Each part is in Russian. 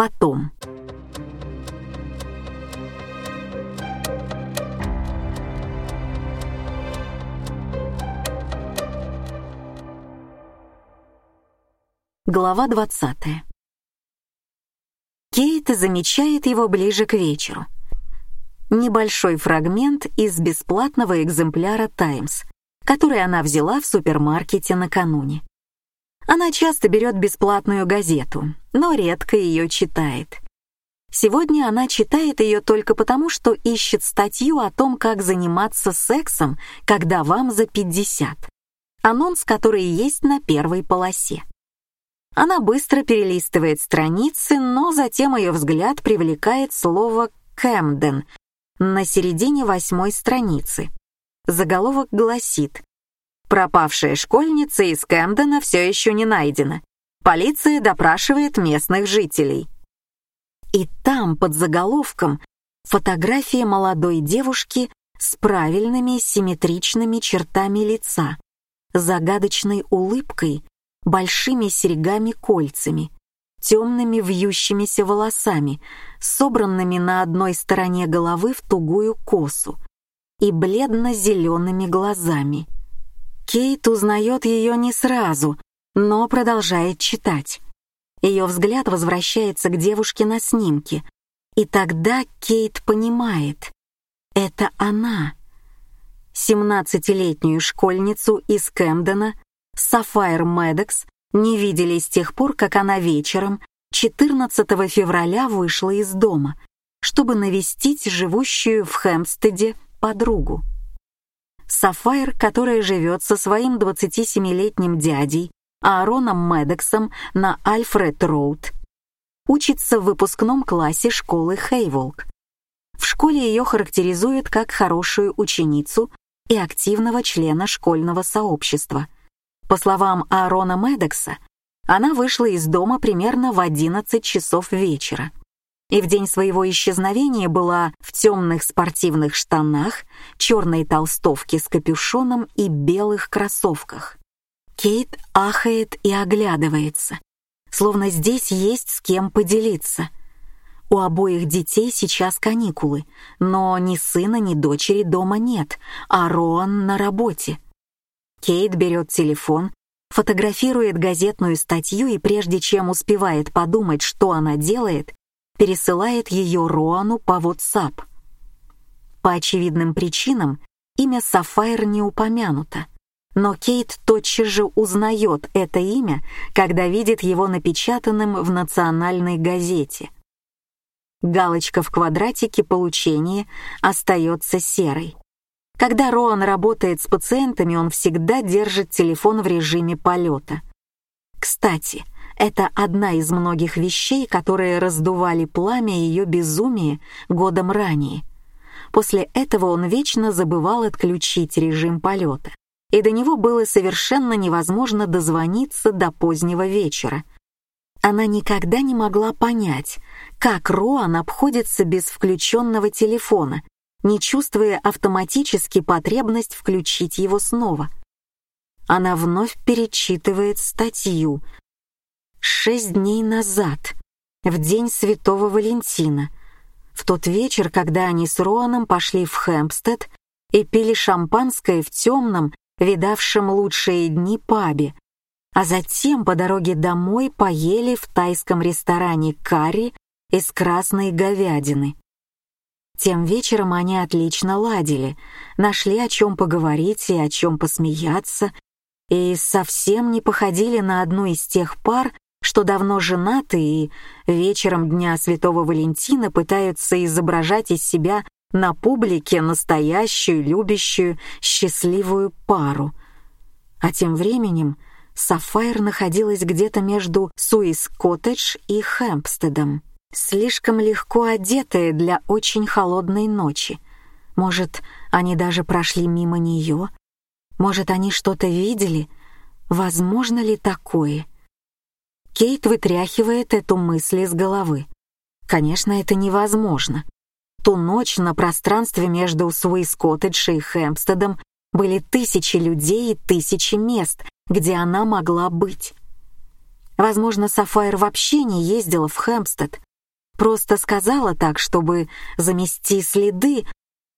потом. Глава 20. Кейт замечает его ближе к вечеру. Небольшой фрагмент из бесплатного экземпляра «Таймс», который она взяла в супермаркете накануне. Она часто берет бесплатную газету, но редко ее читает. Сегодня она читает ее только потому, что ищет статью о том, как заниматься сексом, когда вам за 50. Анонс, который есть на первой полосе. Она быстро перелистывает страницы, но затем ее взгляд привлекает слово «Кэмден» на середине восьмой страницы. Заголовок гласит «Пропавшая школьница из Кэмдена все еще не найдена. Полиция допрашивает местных жителей». И там, под заголовком, фотография молодой девушки с правильными симметричными чертами лица, загадочной улыбкой большими серьгами-кольцами, темными вьющимися волосами, собранными на одной стороне головы в тугую косу, и бледно-зелеными глазами. Кейт узнает ее не сразу, но продолжает читать. Ее взгляд возвращается к девушке на снимке, и тогда Кейт понимает — это она. Семнадцатилетнюю школьницу из Кэмдена Сафайр Медекс не видели с тех пор, как она вечером 14 февраля вышла из дома, чтобы навестить живущую в Хэмпстеде подругу. Сафайр, которая живет со своим 27-летним дядей Аароном Медексом на Альфред-Роуд, учится в выпускном классе школы Хейволк. В школе ее характеризуют как хорошую ученицу и активного члена школьного сообщества — по словам Аарона Медекса, она вышла из дома примерно в 11 часов вечера и в день своего исчезновения была в темных спортивных штанах, черной толстовке с капюшоном и белых кроссовках. Кейт ахает и оглядывается, словно здесь есть с кем поделиться. У обоих детей сейчас каникулы, но ни сына, ни дочери дома нет, а Роан на работе. Кейт берет телефон, фотографирует газетную статью и прежде чем успевает подумать, что она делает, пересылает ее Роану по WhatsApp. По очевидным причинам имя Сафайр не упомянуто, но Кейт тотчас же узнает это имя, когда видит его напечатанным в национальной газете. Галочка в квадратике получения остается серой. Когда Роан работает с пациентами, он всегда держит телефон в режиме полета. Кстати, это одна из многих вещей, которые раздували пламя ее безумия годом ранее. После этого он вечно забывал отключить режим полета, и до него было совершенно невозможно дозвониться до позднего вечера. Она никогда не могла понять, как Роан обходится без включенного телефона не чувствуя автоматически потребность включить его снова. Она вновь перечитывает статью. Шесть дней назад, в день Святого Валентина, в тот вечер, когда они с Роаном пошли в Хэмпстед и пили шампанское в темном, видавшем лучшие дни пабе, а затем по дороге домой поели в тайском ресторане карри из красной говядины. Тем вечером они отлично ладили, нашли о чем поговорить и о чем посмеяться, и совсем не походили на одну из тех пар, что давно женаты и вечером Дня Святого Валентина пытаются изображать из себя на публике настоящую, любящую, счастливую пару. А тем временем Сафайр находилась где-то между Суис-Коттедж и Хэмпстедом слишком легко одетые для очень холодной ночи. Может, они даже прошли мимо нее? Может, они что-то видели? Возможно ли такое? Кейт вытряхивает эту мысль из головы. Конечно, это невозможно. Ту ночь на пространстве между Суис-Коттедж и Хэмпстедом были тысячи людей и тысячи мест, где она могла быть. Возможно, Сафайр вообще не ездила в Хэмпстед, просто сказала так, чтобы замести следы,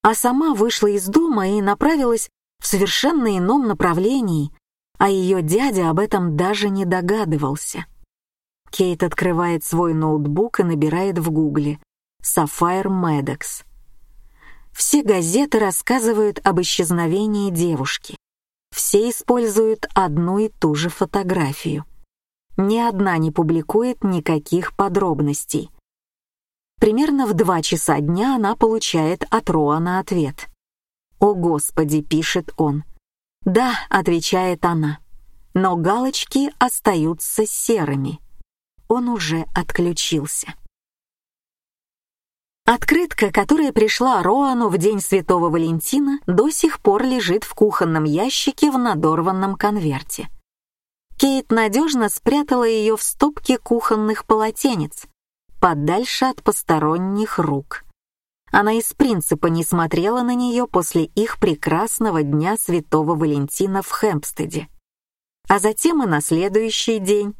а сама вышла из дома и направилась в совершенно ином направлении, а ее дядя об этом даже не догадывался. Кейт открывает свой ноутбук и набирает в гугле «Сафайр Медекс». Все газеты рассказывают об исчезновении девушки. Все используют одну и ту же фотографию. Ни одна не публикует никаких подробностей. Примерно в два часа дня она получает от Роана ответ. «О, Господи!» — пишет он. «Да», — отвечает она, — «но галочки остаются серыми». Он уже отключился. Открытка, которая пришла Роану в день Святого Валентина, до сих пор лежит в кухонном ящике в надорванном конверте. Кейт надежно спрятала ее в стопке кухонных полотенец, подальше от посторонних рук. Она из принципа не смотрела на нее после их прекрасного дня Святого Валентина в Хэмпстеде. А затем и на следующий день.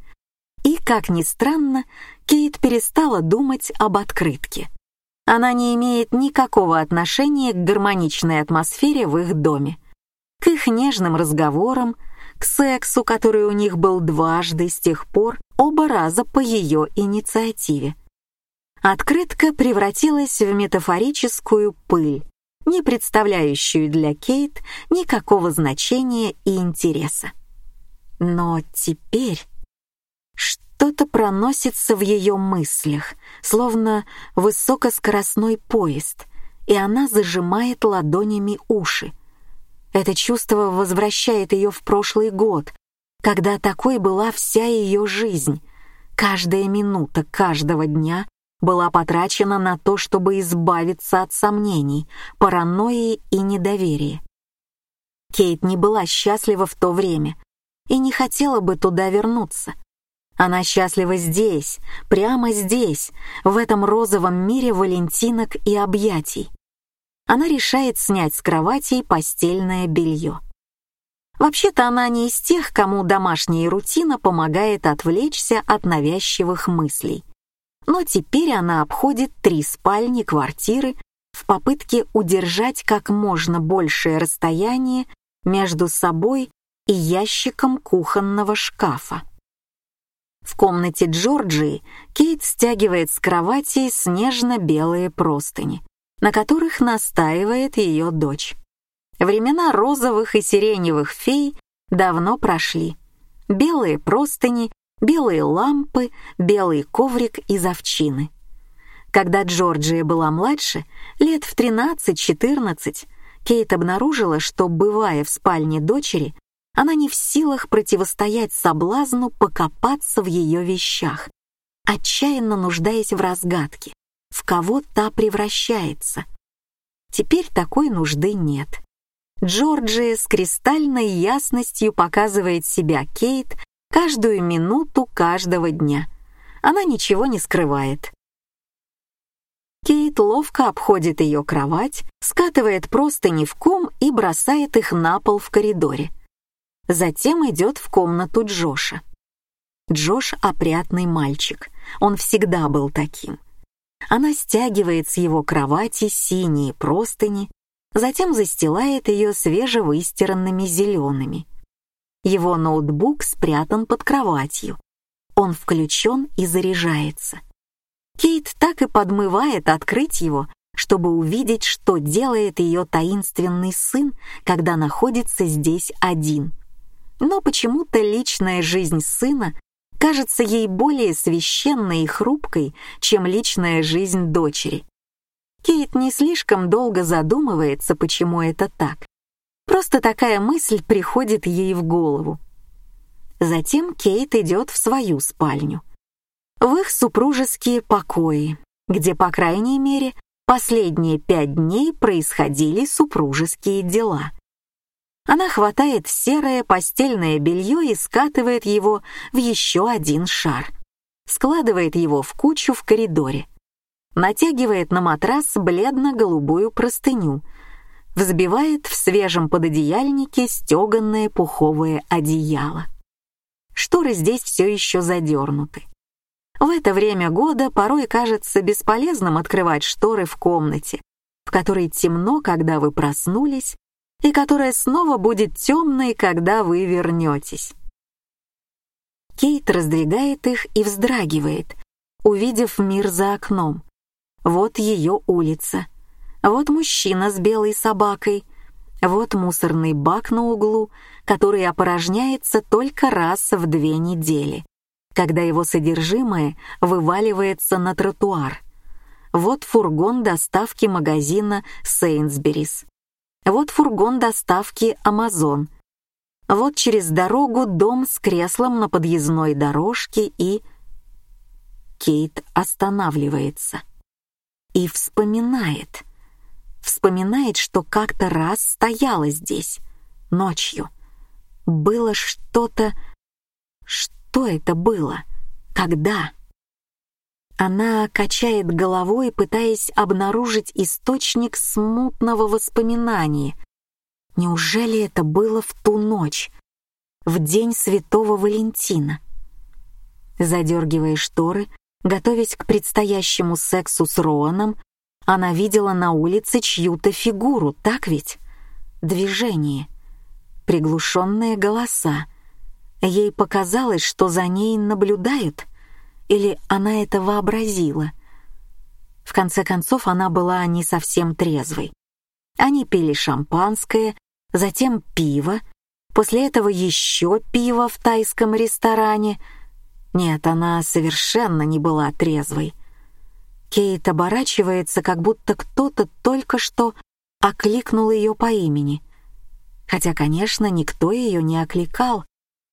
И, как ни странно, Кейт перестала думать об открытке — она не имеет никакого отношения к гармоничной атмосфере в их доме, к их нежным разговорам, к сексу, который у них был дважды с тех пор, оба раза по ее инициативе. Открытка превратилась в метафорическую пыль, не представляющую для Кейт никакого значения и интереса. Но теперь что-то проносится в ее мыслях, словно высокоскоростной поезд, и она зажимает ладонями уши. Это чувство возвращает ее в прошлый год, когда такой была вся ее жизнь. Каждая минута каждого дня была потрачена на то, чтобы избавиться от сомнений, паранойи и недоверия. Кейт не была счастлива в то время и не хотела бы туда вернуться. Она счастлива здесь, прямо здесь, в этом розовом мире валентинок и объятий. Она решает снять с кровати постельное белье. Вообще-то она не из тех, кому домашняя рутина помогает отвлечься от навязчивых мыслей. Но теперь она обходит три спальни квартиры в попытке удержать как можно большее расстояние между собой и ящиком кухонного шкафа. В комнате Джорджии Кейт стягивает с кровати снежно-белые простыни, на которых настаивает ее дочь. Времена розовых и сиреневых фей давно прошли. Белые простыни, белые лампы, белый коврик из овчины. Когда Джорджия была младше, лет в 13-14, Кейт обнаружила, что, бывая в спальне дочери, она не в силах противостоять соблазну покопаться в ее вещах, отчаянно нуждаясь в разгадке, в кого та превращается. Теперь такой нужды нет. Джорджия с кристальной ясностью показывает себя Кейт каждую минуту каждого дня. Она ничего не скрывает. Кейт ловко обходит ее кровать, скатывает простыни в ком и бросает их на пол в коридоре. Затем идет в комнату Джоша. Джош — опрятный мальчик, он всегда был таким. Она стягивает с его кровати синие простыни, затем застилает ее свежевыстиранными зелеными. Его ноутбук спрятан под кроватью. Он включен и заряжается. Кейт так и подмывает открыть его, чтобы увидеть, что делает ее таинственный сын, когда находится здесь один — но почему-то личная жизнь сына кажется ей более священной и хрупкой, чем личная жизнь дочери. Кейт не слишком долго задумывается, почему это так. Просто такая мысль приходит ей в голову. Затем Кейт идет в свою спальню. В их супружеские покои, где, по крайней мере, последние пять дней происходили супружеские дела. Она хватает серое постельное белье и скатывает его в еще один шар. Складывает его в кучу в коридоре. Натягивает на матрас бледно-голубую простыню. Взбивает в свежем пододеяльнике стеганное пуховое одеяло. Шторы здесь все еще задернуты. В это время года порой кажется бесполезным открывать шторы в комнате, в которой темно, когда вы проснулись, и которая снова будет темной, когда вы вернетесь. Кейт раздвигает их и вздрагивает, увидев мир за окном. Вот ее улица. Вот мужчина с белой собакой. Вот мусорный бак на углу, который опорожняется только раз в две недели, когда его содержимое вываливается на тротуар. Вот фургон доставки магазина Сейнсберис. Вот фургон доставки Амазон. Вот через дорогу дом с креслом на подъездной дорожке и... Кейт останавливается и вспоминает. Вспоминает, что как-то раз стояла здесь, ночью. Было что-то... Что это было? Когда? Она качает головой, пытаясь обнаружить источник смутного воспоминания. Неужели это было в ту ночь, в день Святого Валентина? Задергивая шторы, готовясь к предстоящему сексу с Роаном, она видела на улице чью-то фигуру, так ведь? Движение, приглушенные голоса. Ей показалось, что за ней наблюдают — или она это вообразила? В конце концов, она была не совсем трезвой. Они пили шампанское, затем пиво, после этого еще пиво в тайском ресторане. Нет, она совершенно не была трезвой. Кейт оборачивается, как будто кто-то только что окликнул ее по имени. Хотя, конечно, никто ее не окликал.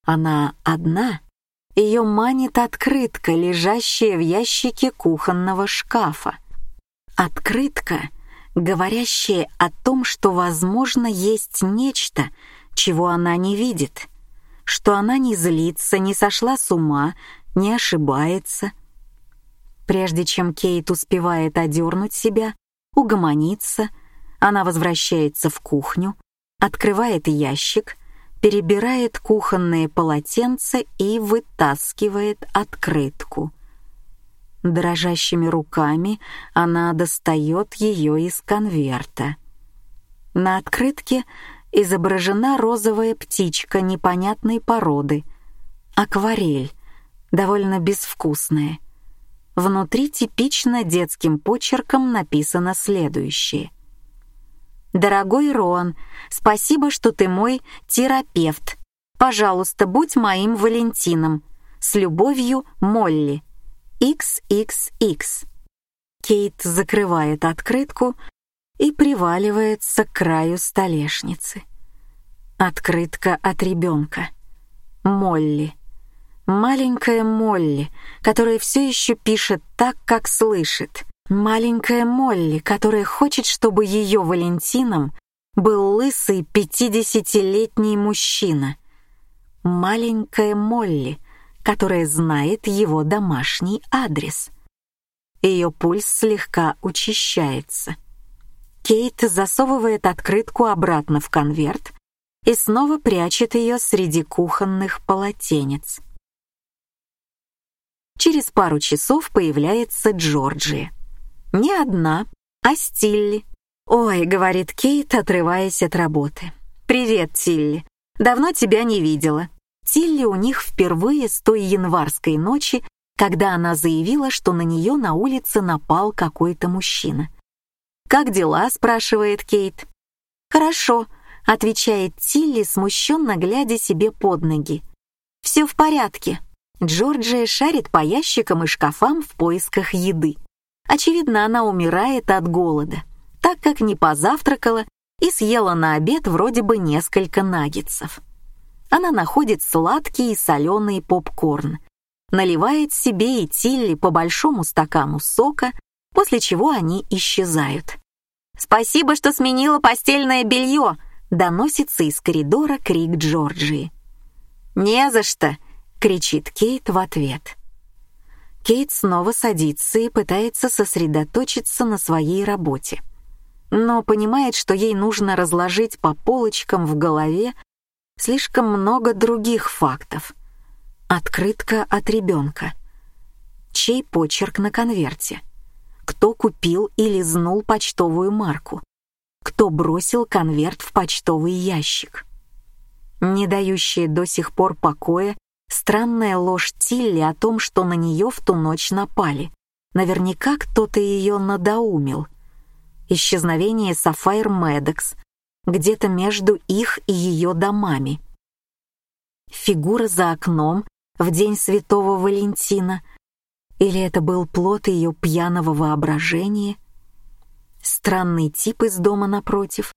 Она одна ее манит открытка, лежащая в ящике кухонного шкафа. Открытка, говорящая о том, что, возможно, есть нечто, чего она не видит, что она не злится, не сошла с ума, не ошибается. Прежде чем Кейт успевает одернуть себя, угомониться, она возвращается в кухню, открывает ящик перебирает кухонные полотенца и вытаскивает открытку. Дрожащими руками она достает ее из конверта. На открытке изображена розовая птичка непонятной породы, акварель, довольно безвкусная. Внутри типично детским почерком написано следующее — Дорогой Роан, спасибо, что ты мой терапевт. Пожалуйста, будь моим Валентином. С любовью, Молли. XXX. Кейт закрывает открытку и приваливается к краю столешницы. Открытка от ребенка. Молли. Маленькая Молли, которая все еще пишет так, как слышит — Маленькая Молли, которая хочет, чтобы ее Валентином был лысый пятидесятилетний мужчина. Маленькая Молли, которая знает его домашний адрес. Ее пульс слегка учащается. Кейт засовывает открытку обратно в конверт и снова прячет ее среди кухонных полотенец. Через пару часов появляется Джорджия. Не одна, а с Тилли. «Ой», — говорит Кейт, отрываясь от работы. «Привет, Тилли. Давно тебя не видела». Тилли у них впервые с той январской ночи, когда она заявила, что на нее на улице напал какой-то мужчина. «Как дела?» — спрашивает Кейт. «Хорошо», — отвечает Тилли, смущенно глядя себе под ноги. «Все в порядке». Джорджия шарит по ящикам и шкафам в поисках еды. Очевидно, она умирает от голода, так как не позавтракала и съела на обед вроде бы несколько наггетсов. Она находит сладкий и соленый попкорн, наливает себе и Тилли по большому стакану сока, после чего они исчезают. «Спасибо, что сменила постельное белье!» — доносится из коридора крик Джорджии. «Не за что!» — кричит Кейт в ответ. Кейт снова садится и пытается сосредоточиться на своей работе. Но понимает, что ей нужно разложить по полочкам в голове слишком много других фактов. Открытка от ребенка. чей почерк на конверте, кто купил и лизнул почтовую марку, кто бросил конверт в почтовый ящик. Не дающая до сих пор покоя странная ложь Тилли о том, что на нее в ту ночь напали. Наверняка кто-то ее надоумил. Исчезновение Сафайр Медекс где-то между их и ее домами. Фигура за окном в день Святого Валентина. Или это был плод ее пьяного воображения? Странный тип из дома напротив.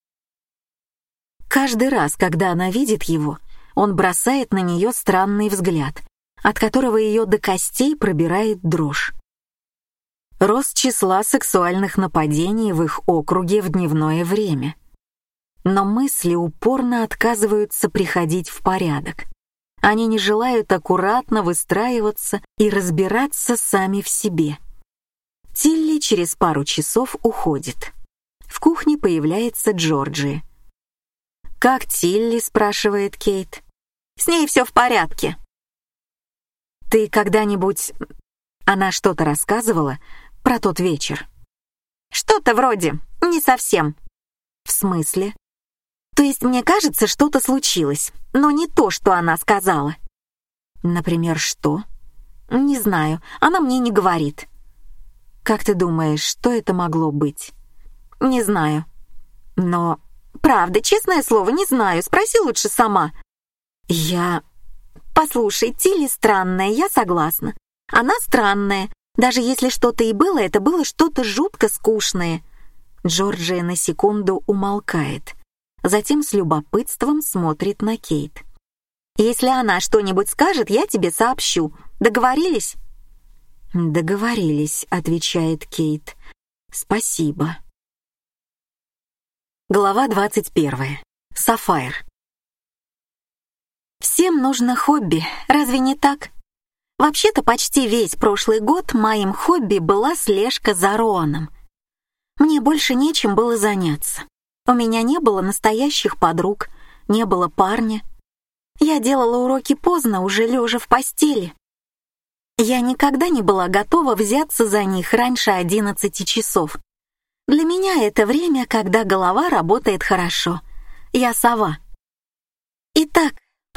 Каждый раз, когда она видит его, он бросает на нее странный взгляд, от которого ее до костей пробирает дрожь. Рост числа сексуальных нападений в их округе в дневное время. Но мысли упорно отказываются приходить в порядок. Они не желают аккуратно выстраиваться и разбираться сами в себе. Тилли через пару часов уходит. В кухне появляется Джорджи. «Как Тилли?» — спрашивает Кейт. «С ней все в порядке». «Ты когда-нибудь...» Она что-то рассказывала про тот вечер. «Что-то вроде. Не совсем». «В смысле?» «То есть мне кажется, что-то случилось, но не то, что она сказала». «Например, что?» «Не знаю, она мне не говорит». «Как ты думаешь, что это могло быть?» «Не знаю». «Но...» «Правда, честное слово, не знаю, спроси лучше сама». «Я...» «Послушай, Тилли странная, я согласна. Она странная, даже если что-то и было, это было что-то жутко скучное. Джорджия на секунду умолкает, затем с любопытством смотрит на Кейт. «Если она что-нибудь скажет, я тебе сообщу. Договорились?» «Договорились», — отвечает Кейт. «Спасибо». Глава 21. Сафайр. Всем нужно хобби, разве не так? Вообще-то почти весь прошлый год моим хобби была слежка за Роаном. Мне больше нечем было заняться. У меня не было настоящих подруг, не было парня. Я делала уроки поздно, уже лежа в постели. Я никогда не была готова взяться за них раньше одиннадцати часов. Для меня это время, когда голова работает хорошо. Я сова. Итак,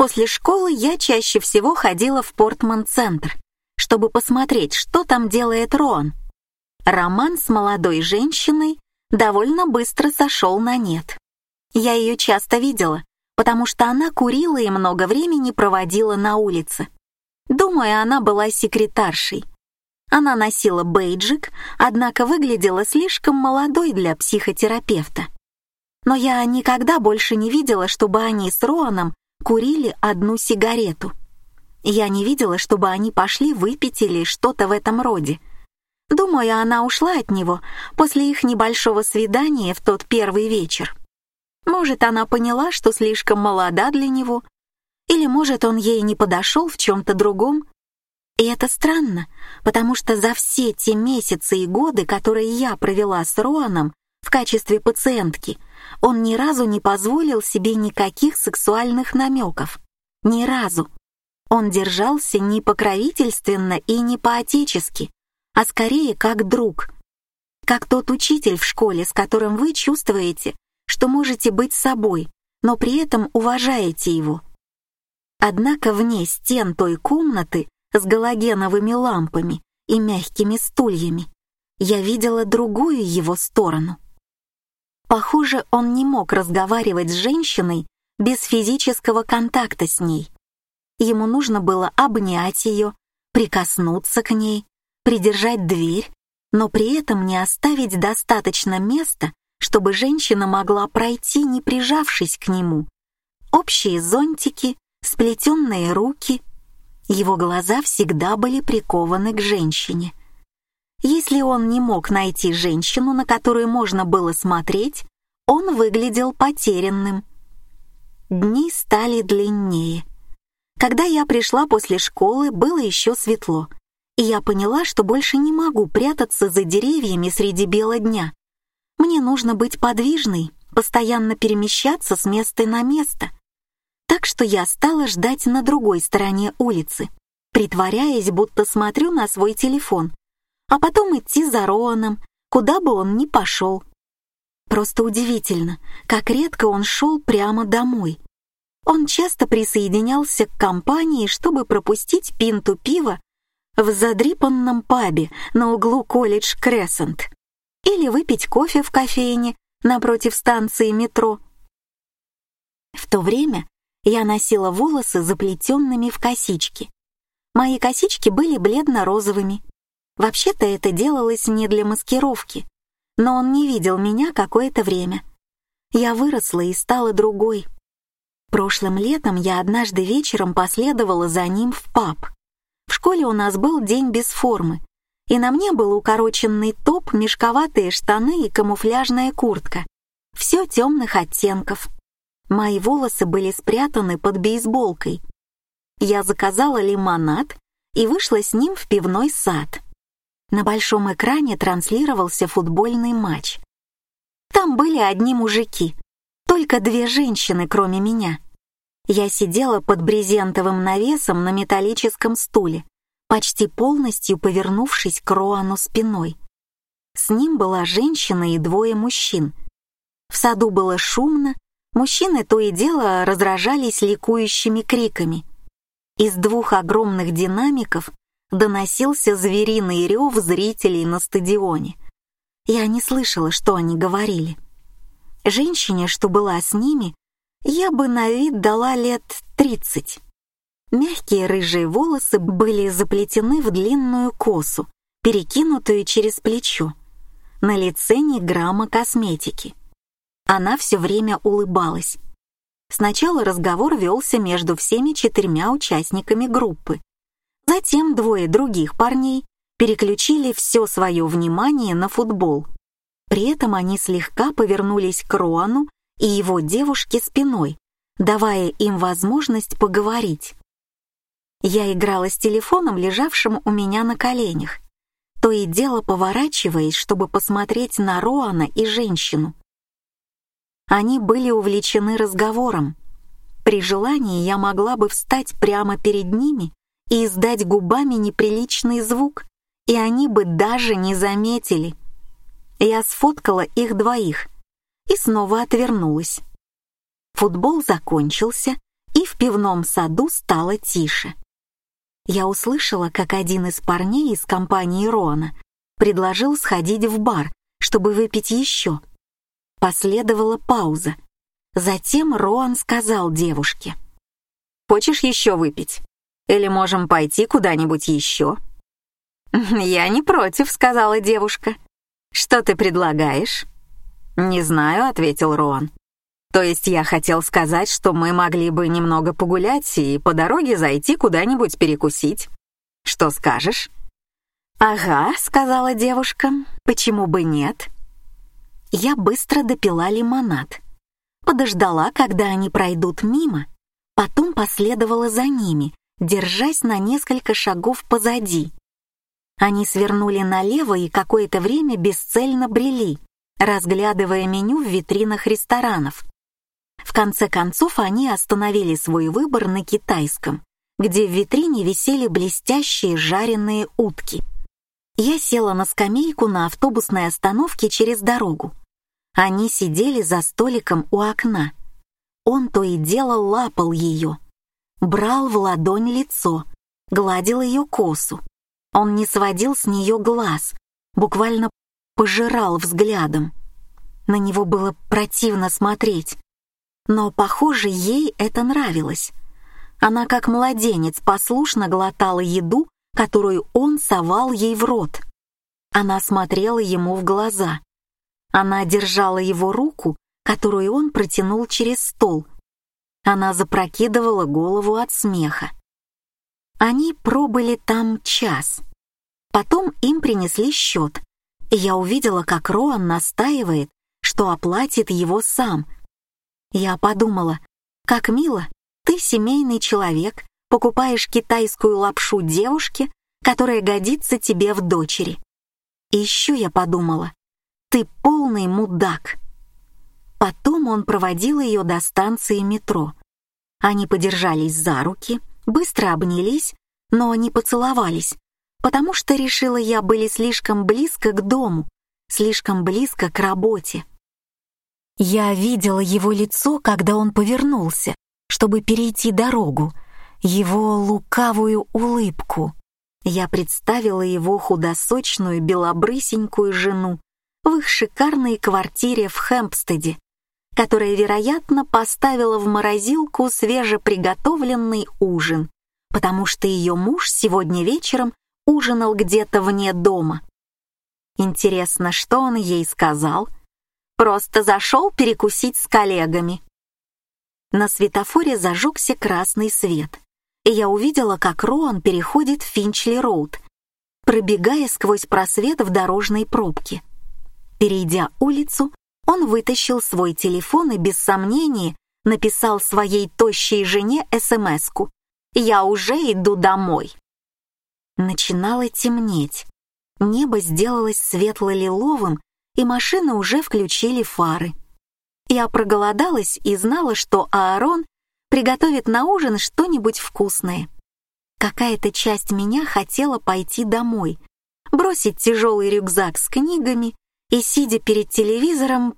После школы я чаще всего ходила в Портман-центр, чтобы посмотреть, что там делает Рон. Роман с молодой женщиной довольно быстро сошел на нет. Я ее часто видела, потому что она курила и много времени проводила на улице. Думаю, она была секретаршей. Она носила бейджик, однако выглядела слишком молодой для психотерапевта. Но я никогда больше не видела, чтобы они с Роаном курили одну сигарету. Я не видела, чтобы они пошли выпить или что-то в этом роде. Думаю, она ушла от него после их небольшого свидания в тот первый вечер. Может, она поняла, что слишком молода для него, или, может, он ей не подошел в чем-то другом. И это странно, потому что за все те месяцы и годы, которые я провела с Роаном в качестве пациентки, он ни разу не позволил себе никаких сексуальных намеков. Ни разу. Он держался не покровительственно и не по-отечески, а скорее как друг. Как тот учитель в школе, с которым вы чувствуете, что можете быть собой, но при этом уважаете его. Однако вне стен той комнаты с галогеновыми лампами и мягкими стульями я видела другую его сторону. Похоже, он не мог разговаривать с женщиной без физического контакта с ней. Ему нужно было обнять ее, прикоснуться к ней, придержать дверь, но при этом не оставить достаточно места, чтобы женщина могла пройти, не прижавшись к нему. Общие зонтики, сплетенные руки. Его глаза всегда были прикованы к женщине — если он не мог найти женщину, на которую можно было смотреть, он выглядел потерянным. Дни стали длиннее. Когда я пришла после школы, было еще светло, и я поняла, что больше не могу прятаться за деревьями среди бела дня. Мне нужно быть подвижной, постоянно перемещаться с места на место. Так что я стала ждать на другой стороне улицы, притворяясь, будто смотрю на свой телефон, а потом идти за Роаном, куда бы он ни пошел. Просто удивительно, как редко он шел прямо домой. Он часто присоединялся к компании, чтобы пропустить пинту пива в задрипанном пабе на углу колледж Крессент или выпить кофе в кофейне напротив станции метро. В то время я носила волосы заплетенными в косички. Мои косички были бледно-розовыми. Вообще-то это делалось не для маскировки, но он не видел меня какое-то время. Я выросла и стала другой. Прошлым летом я однажды вечером последовала за ним в паб. В школе у нас был день без формы, и на мне был укороченный топ, мешковатые штаны и камуфляжная куртка. Все темных оттенков. Мои волосы были спрятаны под бейсболкой. Я заказала лимонад и вышла с ним в пивной сад. На большом экране транслировался футбольный матч. Там были одни мужики, только две женщины, кроме меня. Я сидела под брезентовым навесом на металлическом стуле, почти полностью повернувшись к Роану спиной. С ним была женщина и двое мужчин. В саду было шумно, мужчины то и дело разражались ликующими криками. Из двух огромных динамиков доносился звериный рев зрителей на стадионе. Я не слышала, что они говорили. Женщине, что была с ними, я бы на вид дала лет тридцать. Мягкие рыжие волосы были заплетены в длинную косу, перекинутую через плечо. На лице ни грамма косметики. Она все время улыбалась. Сначала разговор велся между всеми четырьмя участниками группы, Затем двое других парней переключили все свое внимание на футбол. При этом они слегка повернулись к Роану и его девушке спиной, давая им возможность поговорить. Я играла с телефоном, лежавшим у меня на коленях, то и дело поворачиваясь, чтобы посмотреть на Роана и женщину. Они были увлечены разговором. При желании я могла бы встать прямо перед ними и издать губами неприличный звук, и они бы даже не заметили. Я сфоткала их двоих и снова отвернулась. Футбол закончился, и в пивном саду стало тише. Я услышала, как один из парней из компании Рона предложил сходить в бар, чтобы выпить еще. Последовала пауза. Затем Роан сказал девушке. «Хочешь еще выпить?» Или можем пойти куда-нибудь еще?» «Я не против», — сказала девушка. «Что ты предлагаешь?» «Не знаю», — ответил Роан. «То есть я хотел сказать, что мы могли бы немного погулять и по дороге зайти куда-нибудь перекусить. Что скажешь?» «Ага», — сказала девушка, — «почему бы нет?» Я быстро допила лимонад. Подождала, когда они пройдут мимо, потом последовала за ними, держась на несколько шагов позади. Они свернули налево и какое-то время бесцельно брели, разглядывая меню в витринах ресторанов. В конце концов они остановили свой выбор на китайском, где в витрине висели блестящие жареные утки. Я села на скамейку на автобусной остановке через дорогу. Они сидели за столиком у окна. Он то и дело лапал ее брал в ладонь лицо, гладил ее косу. Он не сводил с нее глаз, буквально пожирал взглядом. На него было противно смотреть. Но, похоже, ей это нравилось. Она, как младенец, послушно глотала еду, которую он совал ей в рот. Она смотрела ему в глаза. Она держала его руку, которую он протянул через стол, она запрокидывала голову от смеха. Они пробыли там час. Потом им принесли счет, я увидела, как Роан настаивает, что оплатит его сам. Я подумала, как мило, ты семейный человек, покупаешь китайскую лапшу девушке, которая годится тебе в дочери. И еще я подумала, ты полный мудак. Потом он проводил ее до станции метро. Они подержались за руки, быстро обнялись, но не поцеловались, потому что, решила я, были слишком близко к дому, слишком близко к работе. Я видела его лицо, когда он повернулся, чтобы перейти дорогу, его лукавую улыбку. Я представила его худосочную белобрысенькую жену в их шикарной квартире в Хэмпстеде, которая, вероятно, поставила в морозилку свежеприготовленный ужин, потому что ее муж сегодня вечером ужинал где-то вне дома. Интересно, что он ей сказал? Просто зашел перекусить с коллегами. На светофоре зажегся красный свет, и я увидела, как Роан переходит Финчли-Роуд, пробегая сквозь просвет в дорожной пробке. Перейдя улицу, он вытащил свой телефон и без сомнений написал своей тощей жене СМСку «Я уже иду домой». Начинало темнеть. Небо сделалось светло-лиловым, и машины уже включили фары. Я проголодалась и знала, что Аарон приготовит на ужин что-нибудь вкусное. Какая-то часть меня хотела пойти домой, бросить тяжелый рюкзак с книгами и, сидя перед телевизором,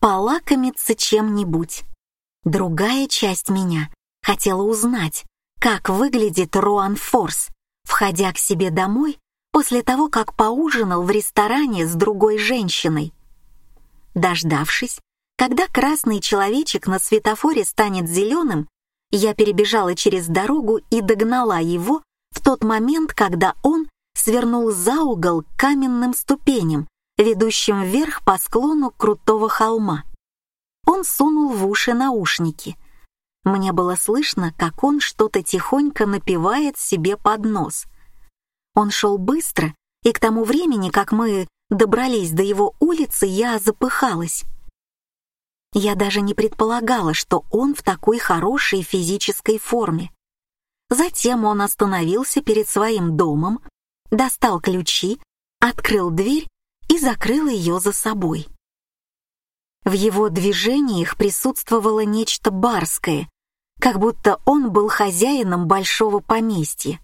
полакомиться чем-нибудь. Другая часть меня хотела узнать, как выглядит Роан Форс, входя к себе домой после того, как поужинал в ресторане с другой женщиной. Дождавшись, когда красный человечек на светофоре станет зеленым, я перебежала через дорогу и догнала его в тот момент, когда он свернул за угол к каменным ступеням, ведущим вверх по склону крутого холма. Он сунул в уши наушники. Мне было слышно, как он что-то тихонько напевает себе под нос. Он шел быстро, и к тому времени, как мы добрались до его улицы, я запыхалась. Я даже не предполагала, что он в такой хорошей физической форме. Затем он остановился перед своим домом, достал ключи, открыл дверь и закрыл ее за собой. В его движениях присутствовало нечто барское, как будто он был хозяином большого поместья.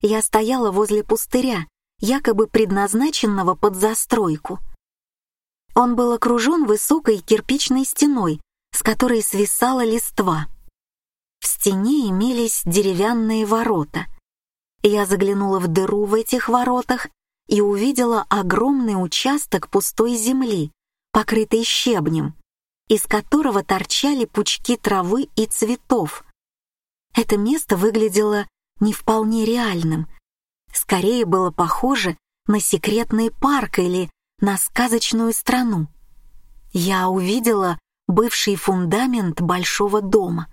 Я стояла возле пустыря, якобы предназначенного под застройку. Он был окружен высокой кирпичной стеной, с которой свисала листва. В стене имелись деревянные ворота. Я заглянула в дыру в этих воротах и увидела огромный участок пустой земли, покрытый щебнем, из которого торчали пучки травы и цветов. Это место выглядело не вполне реальным. Скорее было похоже на секретный парк или на сказочную страну. Я увидела бывший фундамент большого дома.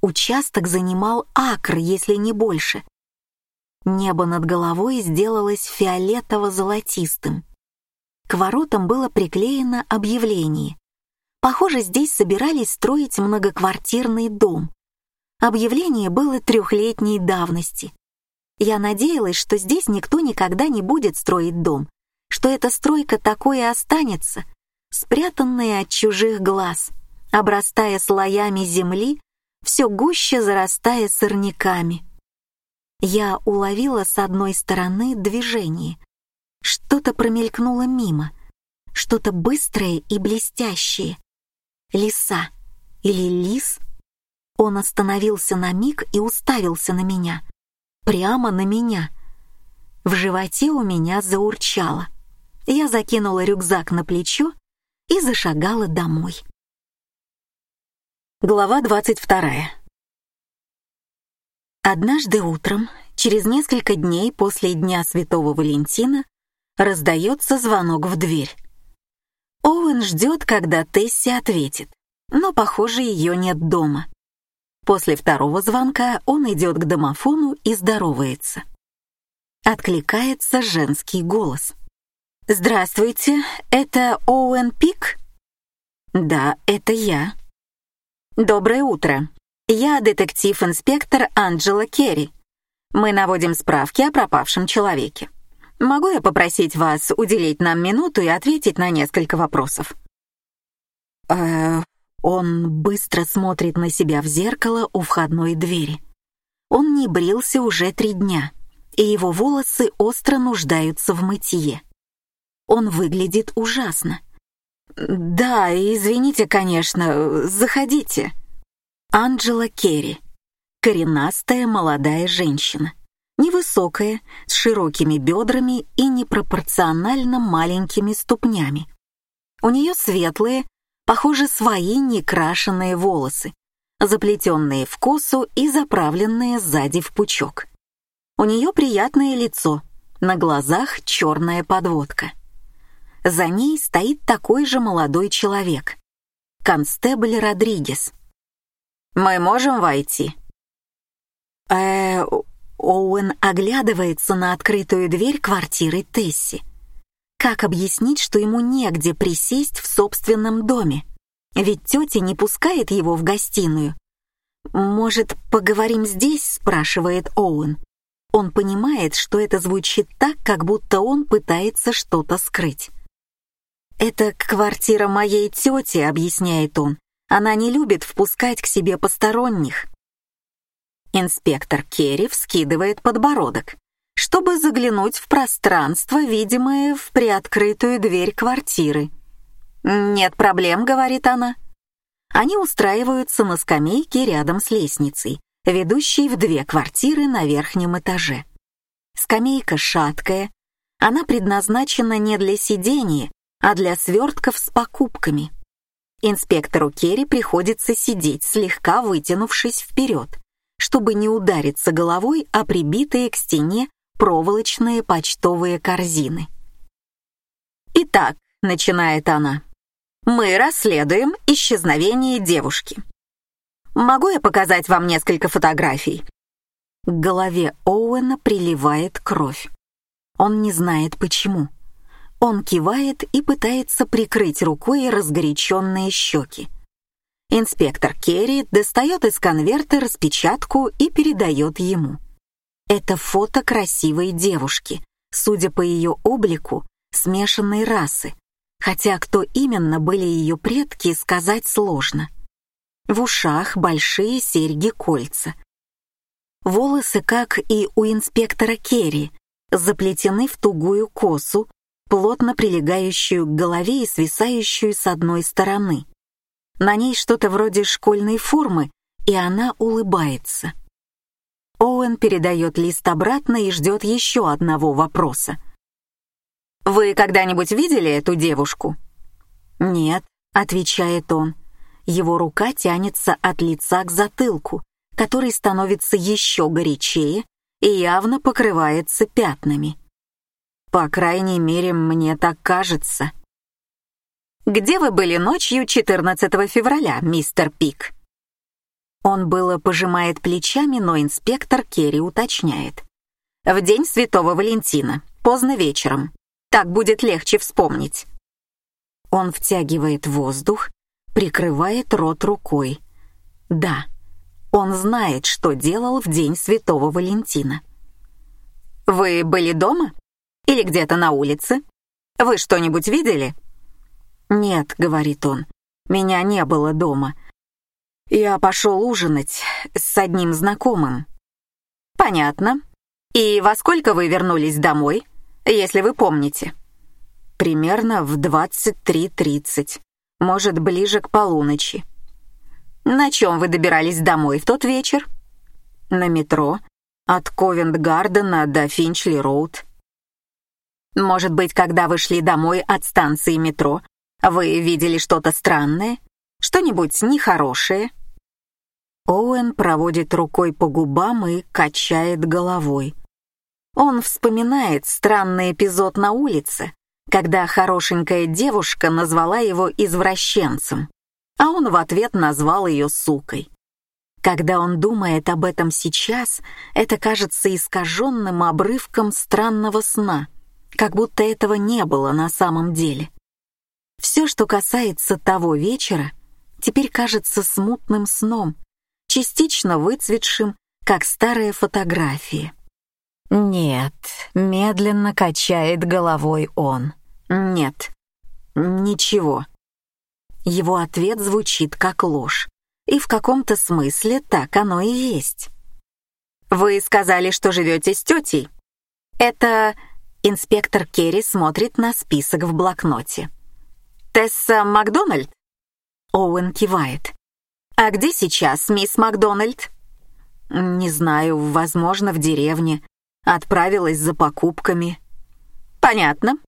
Участок занимал акр, если не больше. Небо над головой сделалось фиолетово-золотистым. К воротам было приклеено объявление. Похоже, здесь собирались строить многоквартирный дом. Объявление было трехлетней давности. Я надеялась, что здесь никто никогда не будет строить дом, что эта стройка такой останется, спрятанная от чужих глаз, обрастая слоями земли, все гуще зарастая сорняками. Я уловила с одной стороны движение. Что-то промелькнуло мимо, что-то быстрое и блестящее. Лиса или лис — он остановился на миг и уставился на меня. Прямо на меня. В животе у меня заурчало. Я закинула рюкзак на плечо и зашагала домой. Глава 22. Однажды утром, через несколько дней после Дня Святого Валентина, раздается звонок в дверь. Оуэн ждет, когда Тесси ответит, но, похоже, ее нет дома. После второго звонка он идет к домофону и здоровается. Откликается женский голос. «Здравствуйте, это Оуэн Пик?» «Да, это я». «Доброе утро. Я детектив-инспектор Анджела Керри. Мы наводим справки о пропавшем человеке. Могу я попросить вас уделить нам минуту и ответить на несколько вопросов?» «Э, он быстро смотрит на себя в зеркало у входной двери. Он не брился уже три дня, и его волосы остро нуждаются в мытье. Он выглядит ужасно. «Да, извините, конечно, заходите». Анджела Керри. Коренастая молодая женщина. Невысокая, с широкими бедрами и непропорционально маленькими ступнями. У нее светлые, похоже, свои некрашенные волосы, заплетенные в косу и заправленные сзади в пучок. У нее приятное лицо, на глазах черная подводка. За ней стоит такой же молодой человек. Констебль Родригес. «Мы можем войти?» э Оуэн оглядывается на открытую дверь квартиры Тесси. Как объяснить, что ему негде присесть в собственном доме? Ведь тетя не пускает его в гостиную. «Может, поговорим здесь?» — спрашивает Оуэн. Он понимает, что это звучит так, как будто он пытается что-то скрыть. «Это квартира моей тети», — объясняет он. «Она не любит впускать к себе посторонних». Инспектор Керри вскидывает подбородок, чтобы заглянуть в пространство, видимое в приоткрытую дверь квартиры. «Нет проблем», — говорит она. Они устраиваются на скамейке рядом с лестницей, ведущей в две квартиры на верхнем этаже. Скамейка шаткая, она предназначена не для сидения, а для свертков с покупками. Инспектору Керри приходится сидеть, слегка вытянувшись вперед, чтобы не удариться головой о прибитые к стене проволочные почтовые корзины. «Итак», — начинает она, — «мы расследуем исчезновение девушки. Могу я показать вам несколько фотографий?» К голове Оуэна приливает кровь. Он не знает почему. Он кивает и пытается прикрыть рукой разгоряченные щеки. Инспектор Керри достает из конверта распечатку и передает ему. Это фото красивой девушки, судя по ее облику, смешанной расы, хотя кто именно были ее предки, сказать сложно. В ушах большие серьги-кольца. Волосы, как и у инспектора Керри, заплетены в тугую косу, плотно прилегающую к голове и свисающую с одной стороны. На ней что-то вроде школьной формы, и она улыбается. Оуэн передает лист обратно и ждет еще одного вопроса. «Вы когда-нибудь видели эту девушку?» «Нет», — отвечает он. Его рука тянется от лица к затылку, который становится еще горячее и явно покрывается пятнами. По крайней мере, мне так кажется. «Где вы были ночью 14 февраля, мистер Пик?» Он было пожимает плечами, но инспектор Керри уточняет. «В день Святого Валентина, поздно вечером. Так будет легче вспомнить». Он втягивает воздух, прикрывает рот рукой. «Да, он знает, что делал в день Святого Валентина». «Вы были дома?» Или где-то на улице? Вы что-нибудь видели?» «Нет», — говорит он, — «меня не было дома. Я пошел ужинать с одним знакомым». «Понятно. И во сколько вы вернулись домой, если вы помните?» «Примерно в 23.30, может, ближе к полуночи». «На чем вы добирались домой в тот вечер?» «На метро, от Ковент-Гардена до Финчли-Роуд». Может быть, когда вы шли домой от станции метро, вы видели что-то странное? Что-нибудь нехорошее?» Оуэн проводит рукой по губам и качает головой. Он вспоминает странный эпизод на улице, когда хорошенькая девушка назвала его извращенцем, а он в ответ назвал ее сукой. Когда он думает об этом сейчас, это кажется искаженным обрывком странного сна — как будто этого не было на самом деле. Все, что касается того вечера, теперь кажется смутным сном, частично выцветшим, как старые фотографии. «Нет», — медленно качает головой он. «Нет, ничего». Его ответ звучит как ложь, и в каком-то смысле так оно и есть. Вы сказали, что живете с тетей. Это инспектор Керри смотрит на список в блокноте. Тесса Макдональд? Оуэн кивает. А где сейчас мисс Макдональд? Не знаю, возможно, в деревне. Отправилась за покупками. Понятно.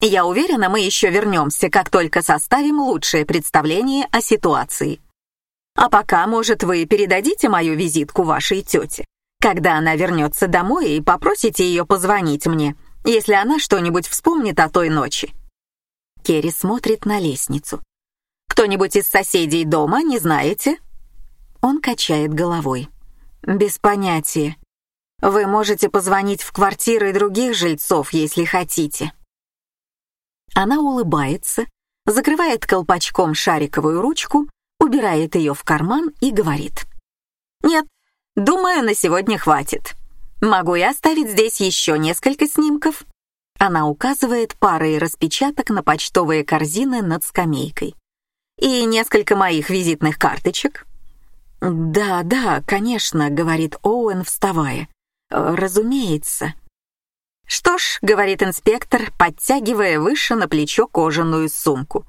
Я уверена, мы еще вернемся, как только составим лучшее представление о ситуации. А пока, может, вы передадите мою визитку вашей тете, когда она вернется домой и попросите ее позвонить мне, если она что-нибудь вспомнит о той ночи. Керри смотрит на лестницу. Кто-нибудь из соседей дома, не знаете? Он качает головой. Без понятия. Вы можете позвонить в квартиры других жильцов, если хотите. Она улыбается, закрывает колпачком шариковую ручку, убирает ее в карман и говорит. «Нет, думаю, на сегодня хватит. Могу я оставить здесь еще несколько снимков?» Она указывает парой распечаток на почтовые корзины над скамейкой. «И несколько моих визитных карточек». «Да, да, конечно», — говорит Оуэн, вставая. «Разумеется». «Что ж», — говорит инспектор, подтягивая выше на плечо кожаную сумку.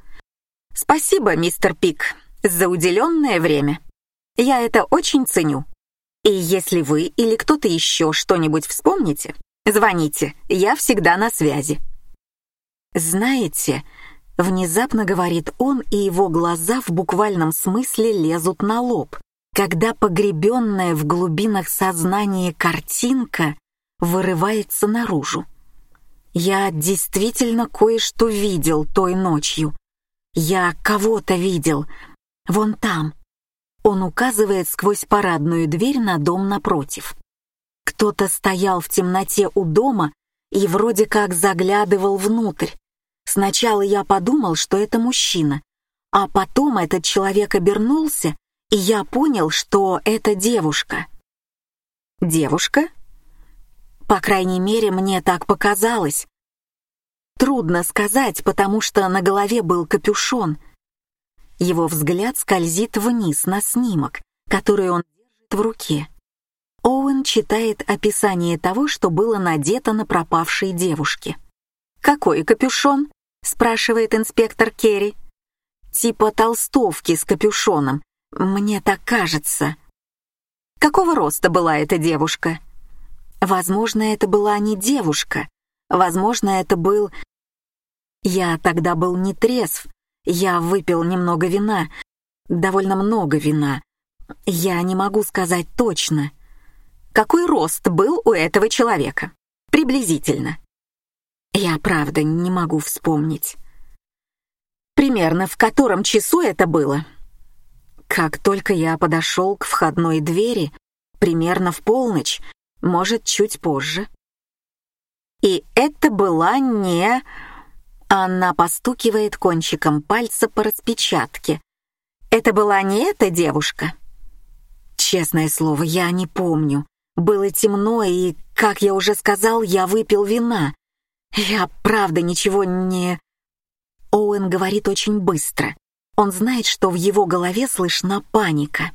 «Спасибо, мистер Пик, за уделенное время. Я это очень ценю. И если вы или кто-то еще что-нибудь вспомните, звоните, я всегда на связи». «Знаете», — внезапно говорит он, и его глаза в буквальном смысле лезут на лоб, когда погребенная в глубинах сознания картинка вырывается наружу. Я действительно кое-что видел той ночью. Я кого-то видел. Вон там. Он указывает сквозь парадную дверь на дом напротив. Кто-то стоял в темноте у дома и вроде как заглядывал внутрь. Сначала я подумал, что это мужчина, а потом этот человек обернулся, и я понял, что это девушка. Девушка? По крайней мере, мне так показалось. Трудно сказать, потому что на голове был капюшон. Его взгляд скользит вниз на снимок, который он держит в руке. Оуэн читает описание того, что было надето на пропавшей девушке. «Какой капюшон?» — спрашивает инспектор Керри. «Типа толстовки с капюшоном. Мне так кажется». «Какого роста была эта девушка?» Возможно, это была не девушка. Возможно, это был... Я тогда был не трезв. Я выпил немного вина. Довольно много вина. Я не могу сказать точно. Какой рост был у этого человека? Приблизительно. Я правда не могу вспомнить. Примерно в котором часу это было? Как только я подошел к входной двери, примерно в полночь, может, чуть позже. И это была не... Она постукивает кончиком пальца по распечатке. Это была не эта девушка? Честное слово, я не помню. Было темно, и, как я уже сказал, я выпил вина. Я правда ничего не... Оуэн говорит очень быстро. Он знает, что в его голове слышна паника.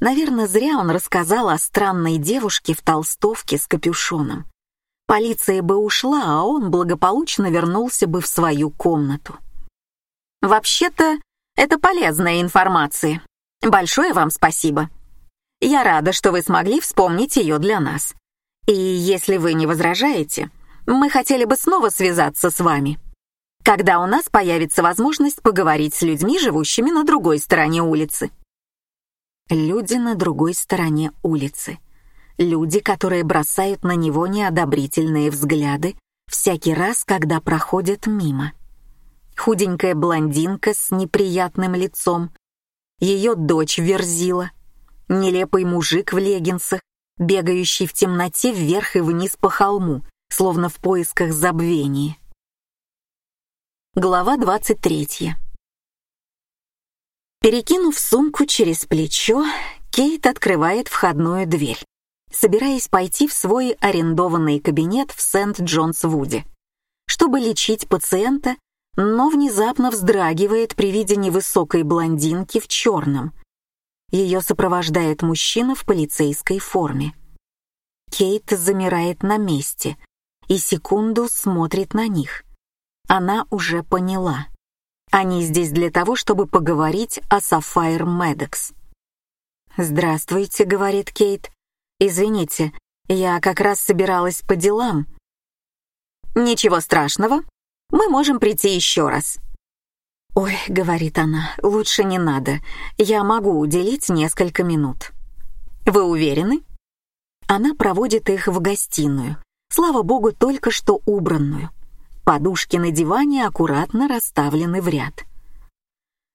Наверное, зря он рассказал о странной девушке в толстовке с капюшоном. Полиция бы ушла, а он благополучно вернулся бы в свою комнату. Вообще-то, это полезная информация. Большое вам спасибо. Я рада, что вы смогли вспомнить ее для нас. И если вы не возражаете, мы хотели бы снова связаться с вами. Когда у нас появится возможность поговорить с людьми, живущими на другой стороне улицы. Люди на другой стороне улицы. Люди, которые бросают на него неодобрительные взгляды всякий раз, когда проходят мимо. Худенькая блондинка с неприятным лицом, ее дочь Верзила, нелепый мужик в леггинсах, бегающий в темноте вверх и вниз по холму, словно в поисках забвения. Глава двадцать третья. Перекинув сумку через плечо, Кейт открывает входную дверь, собираясь пойти в свой арендованный кабинет в Сент-Джонс-Вуде, чтобы лечить пациента, но внезапно вздрагивает при виде невысокой блондинки в черном. Ее сопровождает мужчина в полицейской форме. Кейт замирает на месте и секунду смотрит на них. Она уже поняла. Они здесь для того, чтобы поговорить о Сафайр Медекс. «Здравствуйте», — говорит Кейт. «Извините, я как раз собиралась по делам». «Ничего страшного. Мы можем прийти еще раз». «Ой», — говорит она, — «лучше не надо. Я могу уделить несколько минут». «Вы уверены?» Она проводит их в гостиную. Слава богу, только что убранную. Подушки на диване аккуратно расставлены в ряд.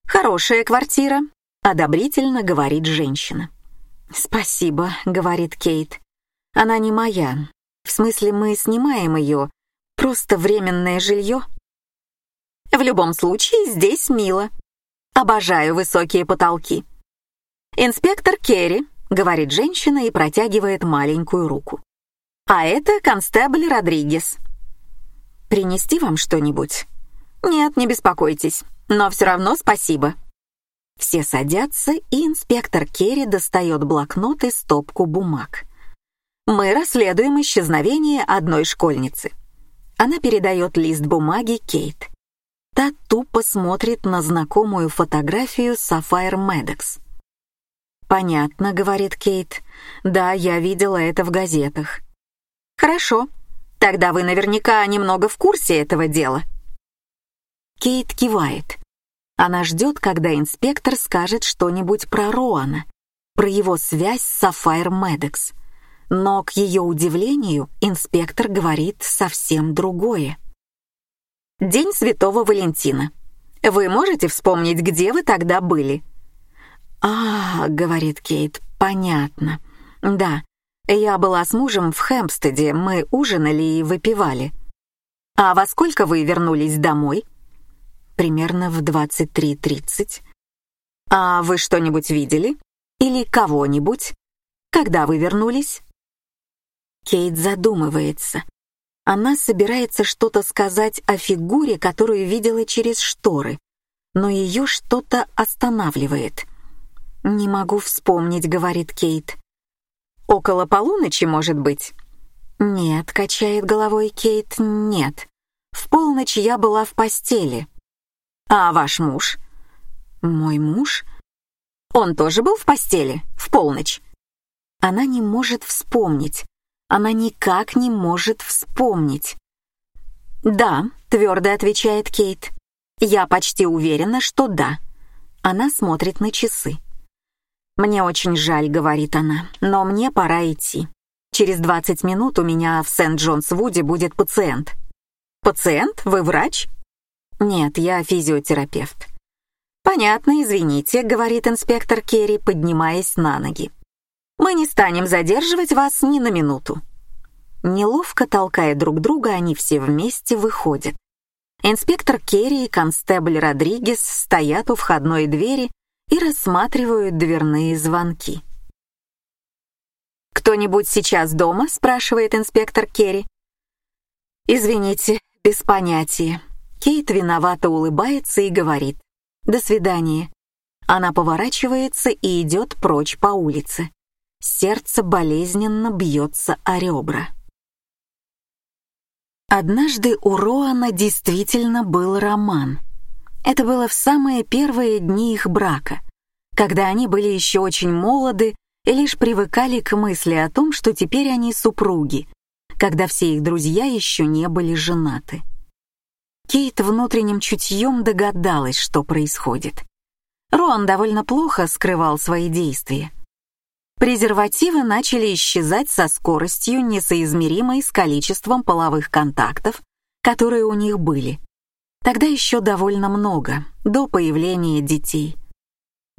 «Хорошая квартира», — одобрительно говорит женщина. «Спасибо», — говорит Кейт. «Она не моя. В смысле, мы снимаем ее. Просто временное жилье». «В любом случае, здесь мило. Обожаю высокие потолки». «Инспектор Керри», — говорит женщина и протягивает маленькую руку. «А это констебль Родригес». Принести вам что-нибудь? Нет, не беспокойтесь, но все равно спасибо. Все садятся, и инспектор Керри достает блокнот и стопку бумаг. Мы расследуем исчезновение одной школьницы. Она передает лист бумаги Кейт. Та тупо смотрит на знакомую фотографию Сафайр Медекс. «Понятно», — говорит Кейт. «Да, я видела это в газетах». «Хорошо», Тогда вы наверняка немного в курсе этого дела. Кейт кивает. Она ждет, когда инспектор скажет что-нибудь про Роана, про его связь с Сафайр Медекс. Но, к ее удивлению, инспектор говорит совсем другое. День Святого Валентина. Вы можете вспомнить, где вы тогда были? «А, — говорит Кейт, — понятно. Да, я была с мужем в Хэмпстеде, мы ужинали и выпивали. А во сколько вы вернулись домой? Примерно в 23.30. А вы что-нибудь видели? Или кого-нибудь? Когда вы вернулись? Кейт задумывается. Она собирается что-то сказать о фигуре, которую видела через шторы, но ее что-то останавливает. «Не могу вспомнить», — говорит Кейт. Около полуночи, может быть?» «Нет», — качает головой Кейт, — «нет. В полночь я была в постели». «А ваш муж?» «Мой муж?» «Он тоже был в постели? В полночь?» Она не может вспомнить. Она никак не может вспомнить. «Да», — твердо отвечает Кейт. «Я почти уверена, что да». Она смотрит на часы. «Мне очень жаль», — говорит она, — «но мне пора идти. Через 20 минут у меня в Сент-Джонс-Вуде будет пациент». «Пациент? Вы врач?» «Нет, я физиотерапевт». «Понятно, извините», — говорит инспектор Керри, поднимаясь на ноги. «Мы не станем задерживать вас ни на минуту». Неловко толкая друг друга, они все вместе выходят. Инспектор Керри и констебль Родригес стоят у входной двери и рассматривают дверные звонки. «Кто-нибудь сейчас дома?» — спрашивает инспектор Керри. «Извините, без понятия». Кейт виновато улыбается и говорит «До свидания». Она поворачивается и идет прочь по улице. Сердце болезненно бьется о ребра. Однажды у Роана действительно был роман — это было в самые первые дни их брака, когда они были еще очень молоды и лишь привыкали к мысли о том, что теперь они супруги, когда все их друзья еще не были женаты. Кейт внутренним чутьем догадалась, что происходит. Роан довольно плохо скрывал свои действия. Презервативы начали исчезать со скоростью, несоизмеримой с количеством половых контактов, которые у них были. Тогда еще довольно много, до появления детей.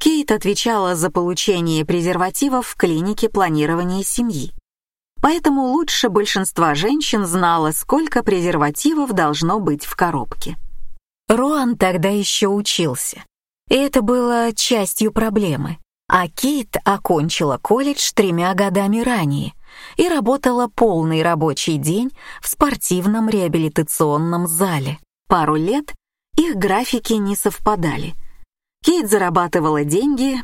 Кейт отвечала за получение презервативов в клинике планирования семьи. Поэтому лучше большинства женщин знала, сколько презервативов должно быть в коробке. Роан тогда еще учился. И это было частью проблемы. А Кейт окончила колледж тремя годами ранее и работала полный рабочий день в спортивном реабилитационном зале пару лет их графики не совпадали. Кейт зарабатывала деньги,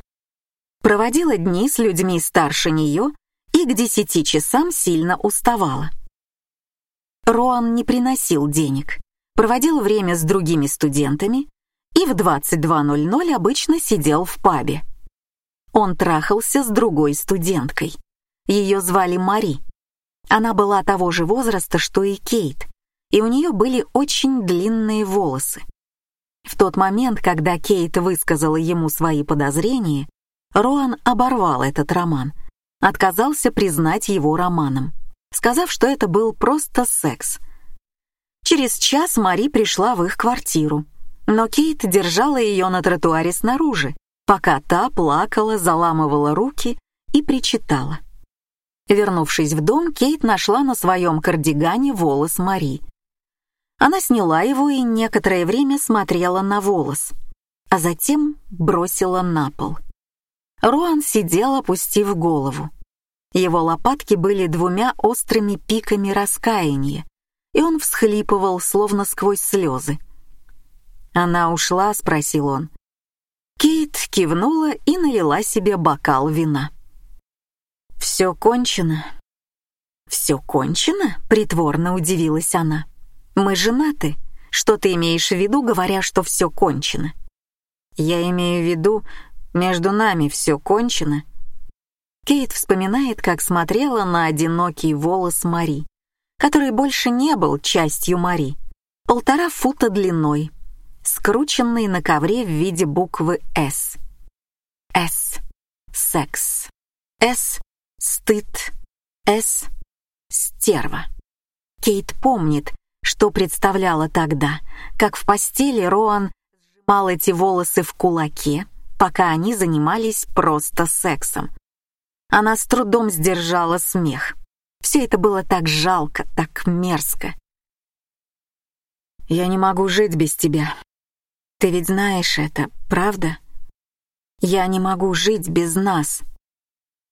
проводила дни с людьми старше нее и к десяти часам сильно уставала. Роан не приносил денег, проводил время с другими студентами и в 22.00 обычно сидел в пабе. Он трахался с другой студенткой. Ее звали Мари. Она была того же возраста, что и Кейт, и у нее были очень длинные волосы. В тот момент, когда Кейт высказала ему свои подозрения, Роан оборвал этот роман, отказался признать его романом, сказав, что это был просто секс. Через час Мари пришла в их квартиру, но Кейт держала ее на тротуаре снаружи, пока та плакала, заламывала руки и причитала. Вернувшись в дом, Кейт нашла на своем кардигане волос Мари. Она сняла его и некоторое время смотрела на волос, а затем бросила на пол. Руан сидел, опустив голову. Его лопатки были двумя острыми пиками раскаяния, и он всхлипывал, словно сквозь слезы. «Она ушла?» — спросил он. Кейт кивнула и налила себе бокал вина. «Все кончено». «Все кончено?» — притворно удивилась она. «Мы женаты. Что ты имеешь в виду, говоря, что все кончено?» «Я имею в виду, между нами все кончено». Кейт вспоминает, как смотрела на одинокий волос Мари, который больше не был частью Мари, полтора фута длиной, скрученный на ковре в виде буквы «С». «С» — секс, «С» — стыд, «С» — стерва. Кейт помнит, что представляла тогда, как в постели Роан сжимал эти волосы в кулаке, пока они занимались просто сексом. Она с трудом сдержала смех. Все это было так жалко, так мерзко. «Я не могу жить без тебя. Ты ведь знаешь это, правда? Я не могу жить без нас».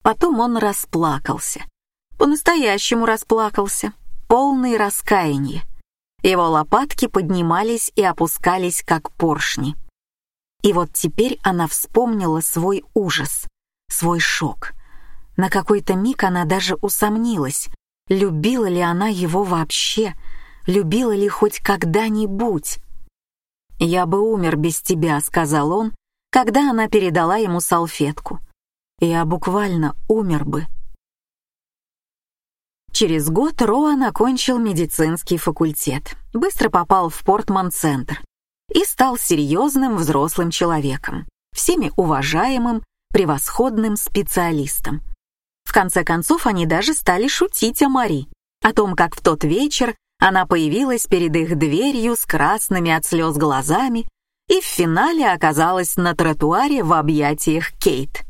Потом он расплакался. По-настоящему расплакался, полный раскаяния. Его лопатки поднимались и опускались, как поршни. И вот теперь она вспомнила свой ужас, свой шок. На какой-то миг она даже усомнилась, любила ли она его вообще, любила ли хоть когда-нибудь. «Я бы умер без тебя», — сказал он, когда она передала ему салфетку. «Я буквально умер бы». Через год Роан окончил медицинский факультет, быстро попал в Портман-центр и стал серьезным взрослым человеком, всеми уважаемым, превосходным специалистом. В конце концов, они даже стали шутить о Мари, о том, как в тот вечер она появилась перед их дверью с красными от слез глазами и в финале оказалась на тротуаре в объятиях Кейт.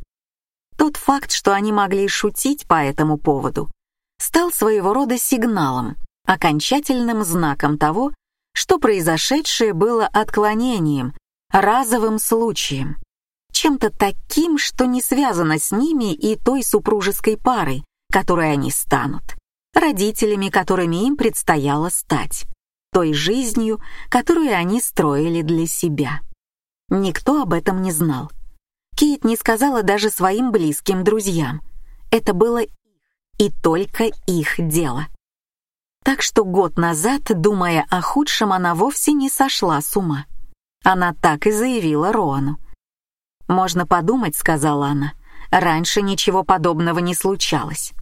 Тот факт, что они могли шутить по этому поводу, стал своего рода сигналом, окончательным знаком того, что произошедшее было отклонением, разовым случаем, чем-то таким, что не связано с ними и той супружеской парой, которой они станут, родителями, которыми им предстояло стать, той жизнью, которую они строили для себя. Никто об этом не знал. Кейт не сказала даже своим близким друзьям. Это было и только их дело. Так что год назад, думая о худшем, она вовсе не сошла с ума. Она так и заявила Роану. «Можно подумать», — сказала она, — «раньше ничего подобного не случалось».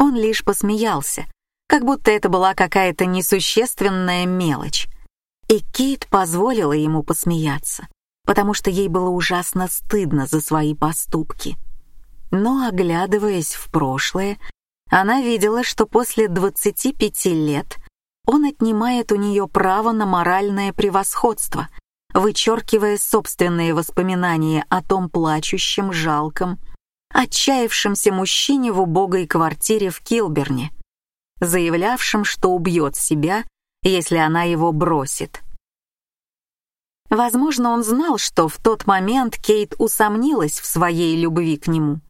Он лишь посмеялся, как будто это была какая-то несущественная мелочь. И Кейт позволила ему посмеяться, потому что ей было ужасно стыдно за свои поступки. Но, оглядываясь в прошлое, она видела, что после 25 лет он отнимает у нее право на моральное превосходство, вычеркивая собственные воспоминания о том плачущем, жалком, отчаявшемся мужчине в убогой квартире в Килберне, заявлявшем, что убьет себя, если она его бросит. Возможно, он знал, что в тот момент Кейт усомнилась в своей любви к нему.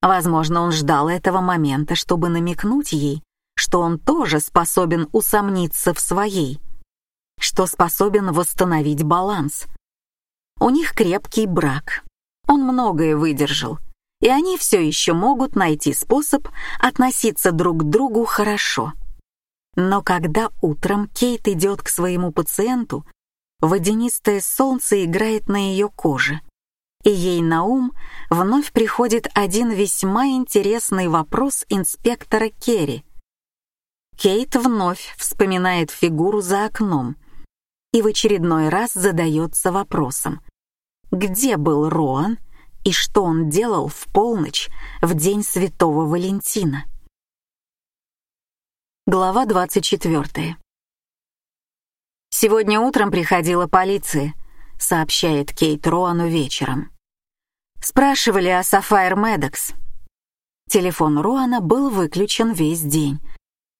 Возможно, он ждал этого момента, чтобы намекнуть ей, что он тоже способен усомниться в своей, что способен восстановить баланс. У них крепкий брак. Он многое выдержал. и они все еще могут найти способ относиться друг к другу хорошо. Но когда утром Кейт идет к своему пациенту, водянистое солнце играет на ее коже, и ей на ум вновь приходит один весьма интересный вопрос инспектора Керри. Кейт вновь вспоминает фигуру за окном и в очередной раз задается вопросом, где был Роан и что он делал в полночь в день Святого Валентина. Глава 24. «Сегодня утром приходила полиция», — сообщает Кейт Роану вечером. Спрашивали о Сафайр Медекс. Телефон Роана был выключен весь день,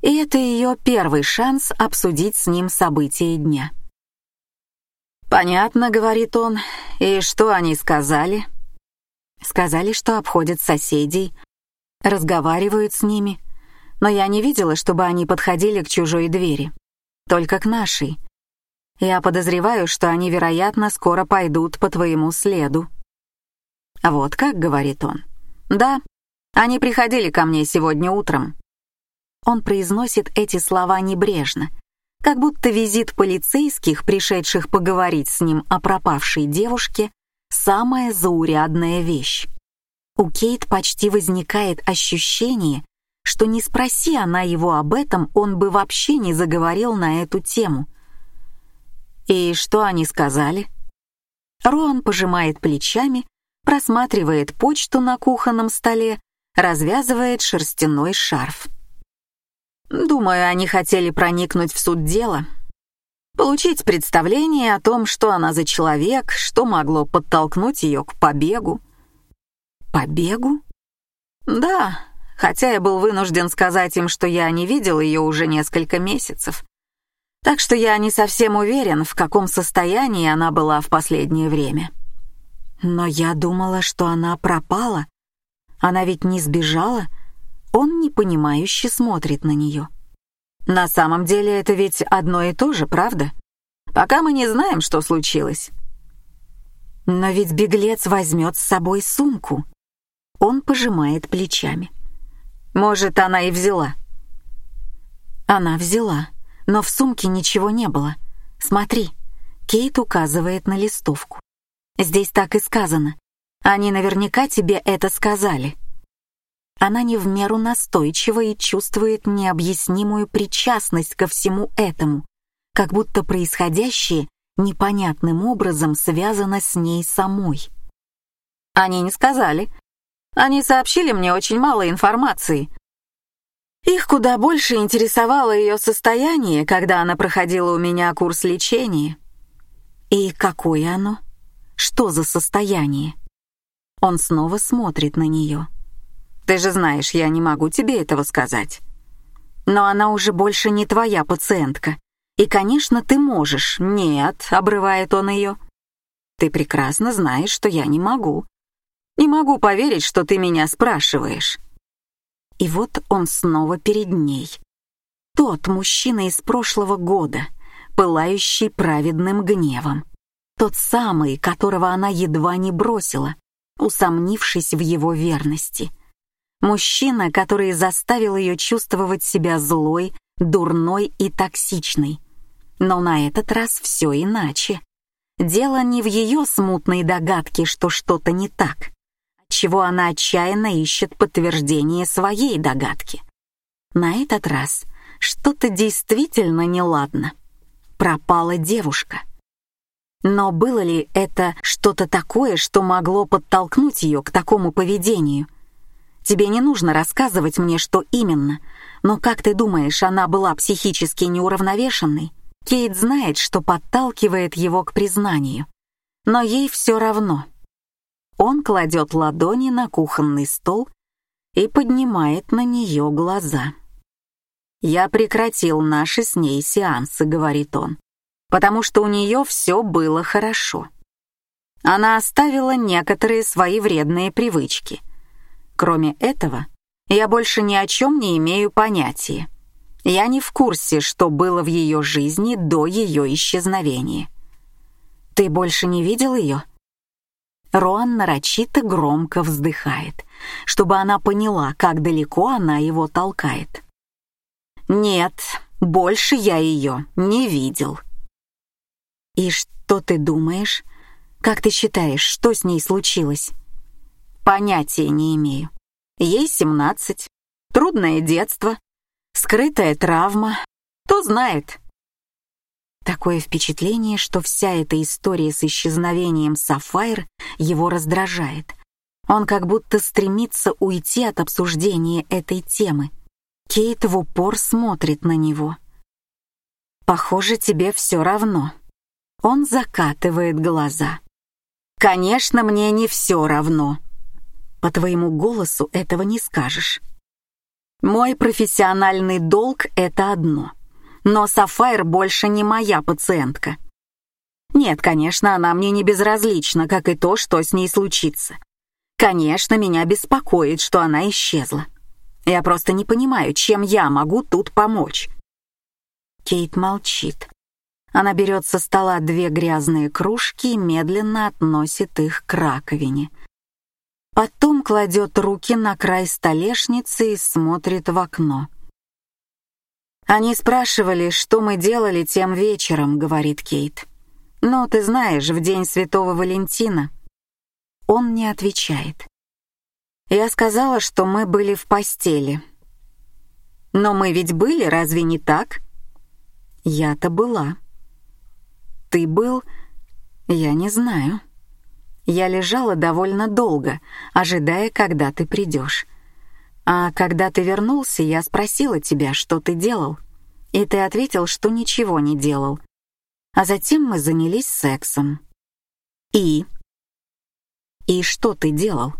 и это ее первый шанс обсудить с ним события дня. «Понятно», — говорит он, — «и что они сказали?» Сказали, что обходят соседей, разговаривают с ними — но я не видела, чтобы они подходили к чужой двери. Только к нашей. Я подозреваю, что они, вероятно, скоро пойдут по твоему следу. Вот как, говорит он. Да, они приходили ко мне сегодня утром. Он произносит эти слова небрежно, как будто визит полицейских, пришедших поговорить с ним о пропавшей девушке, самая заурядная вещь. У Кейт почти возникает ощущение, что не спроси она его об этом, он бы вообще не заговорил на эту тему. И что они сказали? Роан пожимает плечами, просматривает почту на кухонном столе, развязывает шерстяной шарф. Думаю, они хотели проникнуть в суть дела, получить представление о том, что она за человек, что могло подтолкнуть ее к побегу. Побегу? Да, хотя я был вынужден сказать им, что я не видел ее уже несколько месяцев. Так что я не совсем уверен, в каком состоянии она была в последнее время. Но я думала, что она пропала. Она ведь не сбежала. Он непонимающе смотрит на нее. На самом деле это ведь одно и то же, правда? Пока мы не знаем, что случилось. Но ведь беглец возьмет с собой сумку. Он пожимает плечами. Может, она и взяла. Она взяла, но в сумке ничего не было. Смотри, Кейт указывает на листовку. Здесь так и сказано. Они наверняка тебе это сказали. Она не в меру настойчива и чувствует необъяснимую причастность ко всему этому, как будто происходящее непонятным образом связано с ней самой. Они не сказали, они сообщили мне очень мало информации. Их куда больше интересовало ее состояние, когда она проходила у меня курс лечения. И какое оно? Что за состояние? Он снова смотрит на нее. Ты же знаешь, я не могу тебе этого сказать. Но она уже больше не твоя пациентка. И, конечно, ты можешь. Нет, обрывает он ее. Ты прекрасно знаешь, что я не могу. Не могу поверить, что ты меня спрашиваешь». И вот он снова перед ней. Тот мужчина из прошлого года, пылающий праведным гневом. Тот самый, которого она едва не бросила, усомнившись в его верности. Мужчина, который заставил ее чувствовать себя злой, дурной и токсичной. Но на этот раз все иначе. Дело не в ее смутной догадке, что что-то не так чего она отчаянно ищет подтверждение своей догадки. На этот раз что-то действительно неладно. Пропала девушка. Но было ли это что-то такое, что могло подтолкнуть ее к такому поведению? Тебе не нужно рассказывать мне, что именно, но как ты думаешь, она была психически неуравновешенной? Кейт знает, что подталкивает его к признанию, но ей все равно — он кладет ладони на кухонный стол и поднимает на нее глаза. «Я прекратил наши с ней сеансы», — говорит он, «потому что у нее все было хорошо. Она оставила некоторые свои вредные привычки. Кроме этого, я больше ни о чем не имею понятия. Я не в курсе, что было в ее жизни до ее исчезновения. Ты больше не видел ее?» Роан нарочито громко вздыхает, чтобы она поняла, как далеко она его толкает. «Нет, больше я ее не видел». «И что ты думаешь? Как ты считаешь, что с ней случилось?» «Понятия не имею. Ей семнадцать. Трудное детство. Скрытая травма. Кто знает?» Такое впечатление, что вся эта история с исчезновением Сафайр его раздражает. Он как будто стремится уйти от обсуждения этой темы. Кейт в упор смотрит на него. «Похоже, тебе все равно». Он закатывает глаза. «Конечно, мне не все равно». По твоему голосу этого не скажешь. Мой профессиональный долг — это одно — но Сафайр больше не моя пациентка. Нет, конечно, она мне не безразлична, как и то, что с ней случится. Конечно, меня беспокоит, что она исчезла. Я просто не понимаю, чем я могу тут помочь. Кейт молчит. Она берет со стола две грязные кружки и медленно относит их к раковине. Потом кладет руки на край столешницы и смотрит в окно. «Они спрашивали, что мы делали тем вечером», — говорит Кейт. «Ну, ты знаешь, в день Святого Валентина». Он не отвечает. Я сказала, что мы были в постели. «Но мы ведь были, разве не так?» «Я-то была». «Ты был?» «Я не знаю». Я лежала довольно долго, ожидая, когда ты придешь. А когда ты вернулся, я спросила тебя, что ты делал. И ты ответил, что ничего не делал. А затем мы занялись сексом. И? И что ты делал?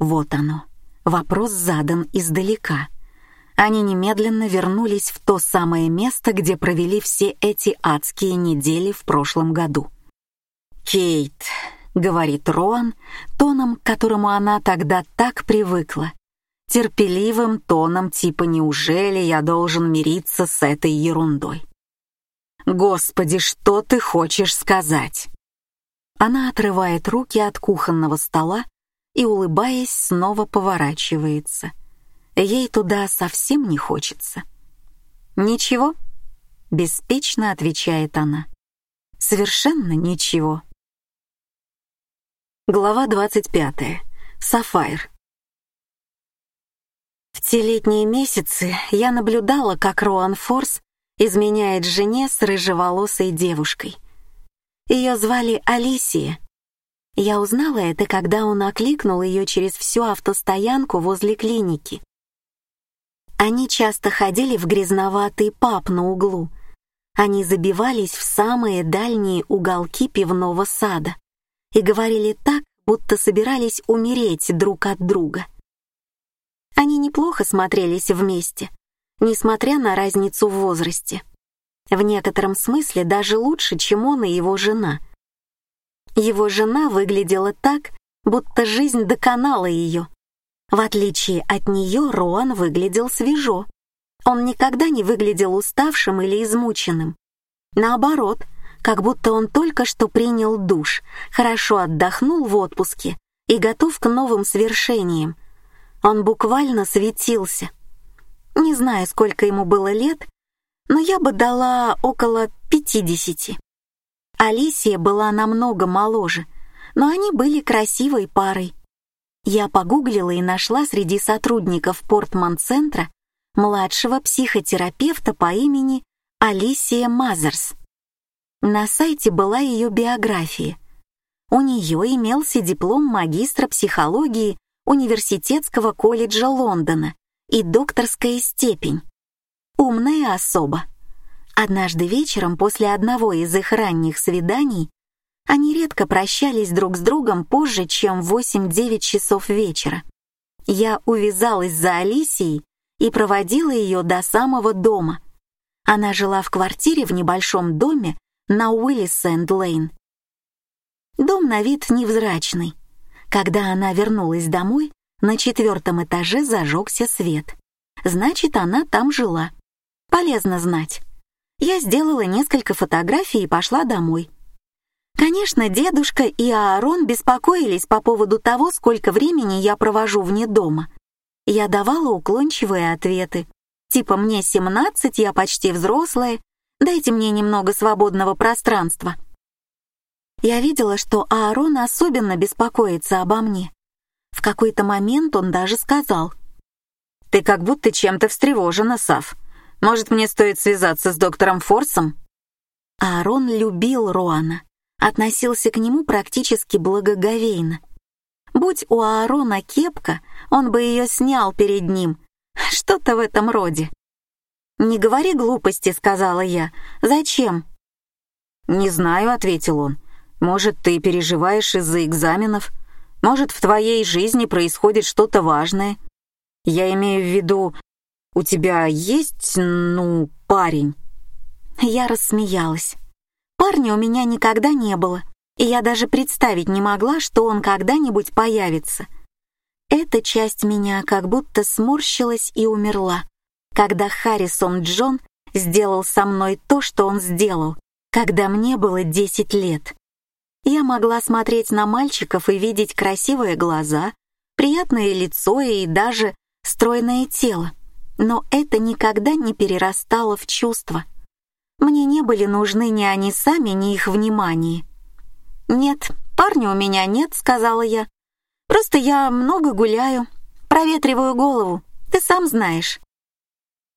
Вот оно. Вопрос задан издалека. Они немедленно вернулись в то самое место, где провели все эти адские недели в прошлом году. «Кейт», — говорит Роан, тоном, к которому она тогда так привыкла, терпеливым тоном типа «Неужели я должен мириться с этой ерундой?» «Господи, что ты хочешь сказать?» Она отрывает руки от кухонного стола и, улыбаясь, снова поворачивается. Ей туда совсем не хочется. «Ничего?» — беспечно отвечает она. «Совершенно ничего». Глава 25. Сафайр. В те летние месяцы я наблюдала, как Роан Форс изменяет жене с рыжеволосой девушкой. Ее звали Алисия. Я узнала это, когда он окликнул ее через всю автостоянку возле клиники. Они часто ходили в грязноватый паб на углу. Они забивались в самые дальние уголки пивного сада и говорили так, будто собирались умереть друг от друга — они неплохо смотрелись вместе, несмотря на разницу в возрасте. В некотором смысле даже лучше, чем он и его жена. Его жена выглядела так, будто жизнь доконала ее. В отличие от нее, Роан выглядел свежо. Он никогда не выглядел уставшим или измученным. Наоборот, как будто он только что принял душ, хорошо отдохнул в отпуске и готов к новым свершениям, он буквально светился. Не знаю, сколько ему было лет, но я бы дала около пятидесяти. Алисия была намного моложе, но они были красивой парой. Я погуглила и нашла среди сотрудников Портман-центра младшего психотерапевта по имени Алисия Мазерс. На сайте была ее биография. У нее имелся диплом магистра психологии Университетского колледжа Лондона и докторская степень. Умная особа. Однажды вечером после одного из их ранних свиданий они редко прощались друг с другом позже, чем в 8-9 часов вечера. Я увязалась за Алисией и проводила ее до самого дома. Она жила в квартире в небольшом доме на Уиллисенд-Лейн. Дом на вид невзрачный, когда она вернулась домой, на четвертом этаже зажегся свет. Значит, она там жила. Полезно знать. Я сделала несколько фотографий и пошла домой. Конечно, дедушка и Аарон беспокоились по поводу того, сколько времени я провожу вне дома. Я давала уклончивые ответы. Типа мне 17, я почти взрослая, дайте мне немного свободного пространства. Я видела, что Аарон особенно беспокоится обо мне. В какой-то момент он даже сказал. «Ты как будто чем-то встревожена, Сав. Может, мне стоит связаться с доктором Форсом?» Аарон любил Роана относился к нему практически благоговейно. Будь у Аарона кепка, он бы ее снял перед ним. Что-то в этом роде. «Не говори глупости», — сказала я. «Зачем?» «Не знаю», — ответил он. «Может, ты переживаешь из-за экзаменов? Может, в твоей жизни происходит что-то важное? Я имею в виду, у тебя есть, ну, парень?» Я рассмеялась. Парня у меня никогда не было, и я даже представить не могла, что он когда-нибудь появится. Эта часть меня как будто сморщилась и умерла, когда Харрисон Джон сделал со мной то, что он сделал, когда мне было 10 лет. Я могла смотреть на мальчиков и видеть красивые глаза, приятное лицо и даже стройное тело, но это никогда не перерастало в чувства. Мне не были нужны ни они сами, ни их внимание. «Нет, парня у меня нет», — сказала я. «Просто я много гуляю, проветриваю голову, ты сам знаешь».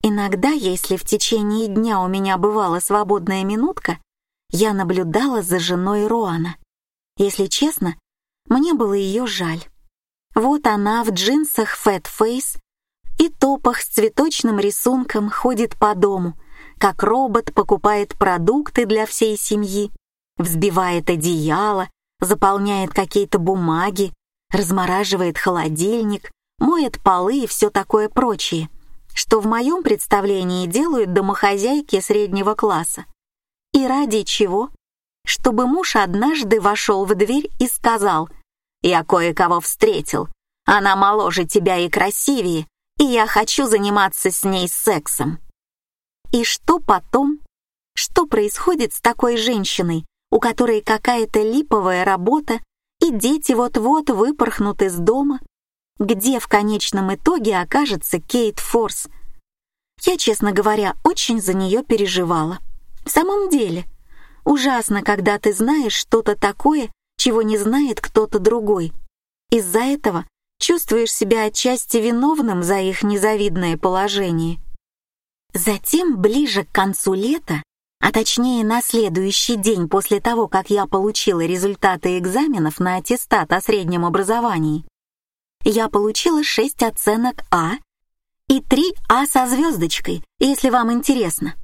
Иногда, если в течение дня у меня бывала свободная минутка, я наблюдала за женой Роана. Если честно, мне было ее жаль. Вот она в джинсах Fat Face и топах с цветочным рисунком ходит по дому — как робот покупает продукты для всей семьи, взбивает одеяло, заполняет какие-то бумаги, размораживает холодильник, моет полы и все такое прочее, что в моем представлении делают домохозяйки среднего класса. И ради чего? Чтобы муж однажды вошел в дверь и сказал «Я кое-кого встретил, она моложе тебя и красивее, и я хочу заниматься с ней сексом». И что потом? Что происходит с такой женщиной, у которой какая-то липовая работа, и дети вот-вот выпорхнут из дома? Где в конечном итоге окажется Кейт Форс? Я, честно говоря, очень за нее переживала. В самом деле, ужасно, когда ты знаешь что-то такое, чего не знает кто-то другой. Из-за этого чувствуешь себя отчасти виновным за их незавидное положение. Затем, ближе к концу лета, а точнее на следующий день после того, как я получила результаты экзаменов на аттестат о среднем образовании, я получила шесть оценок А и три А со звездочкой, если вам интересно.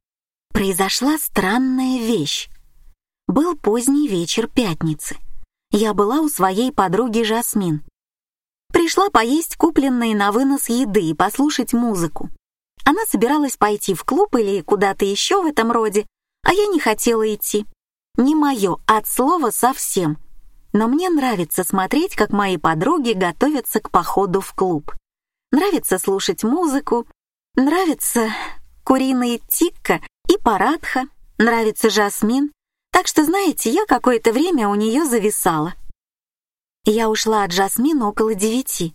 Произошла странная вещь. Был поздний вечер пятницы. Я была у своей подруги Жасмин. Пришла поесть купленные на вынос еды и послушать музыку. Она собиралась пойти в клуб или куда-то еще в этом роде, а я не хотела идти. Не мое, от слова совсем. Но мне нравится смотреть, как мои подруги готовятся к походу в клуб. Нравится слушать музыку, нравится куриные тикка и парадха, нравится жасмин. Так что, знаете, я какое-то время у нее зависала. Я ушла от жасмина около девяти.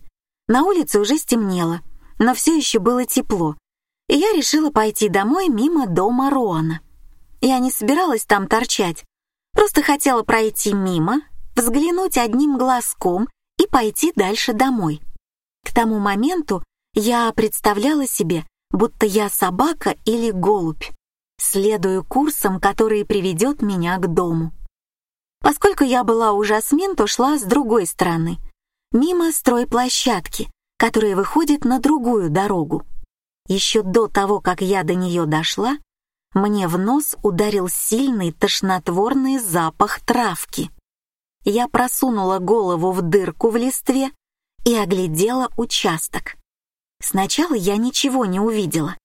На улице уже стемнело, но все еще было тепло, и я решила пойти домой мимо дома Роана. Я не собиралась там торчать, просто хотела пройти мимо, взглянуть одним глазком и пойти дальше домой. К тому моменту я представляла себе, будто я собака или голубь, следую курсом, который приведет меня к дому. Поскольку я была у Жасмин, то шла с другой стороны, мимо стройплощадки, которая выходит на другую дорогу. Еще до того, как я до нее дошла, мне в нос ударил сильный тошнотворный запах травки. Я просунула голову в дырку в листве и оглядела участок. Сначала я ничего не увидела,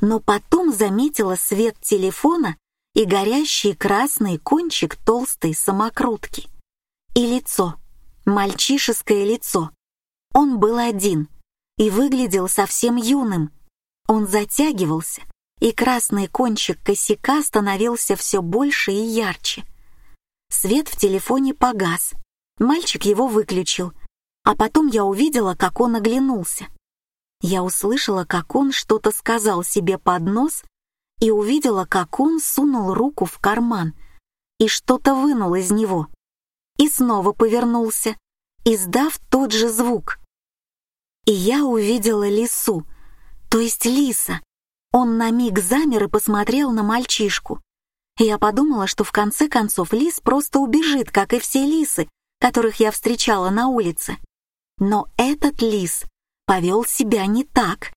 но потом заметила свет телефона и горящий красный кончик толстой самокрутки. И лицо, мальчишеское лицо. Он был один и выглядел совсем юным, он затягивался, и красный кончик косяка становился все больше и ярче. Свет в телефоне погас. Мальчик его выключил, а потом я увидела, как он оглянулся. Я услышала, как он что-то сказал себе под нос и увидела, как он сунул руку в карман и что-то вынул из него. И снова повернулся, издав тот же звук. И я увидела лису, то есть лиса. Он на миг замер и посмотрел на мальчишку. Я подумала, что в конце концов лис просто убежит, как и все лисы, которых я встречала на улице. Но этот лис повел себя не так.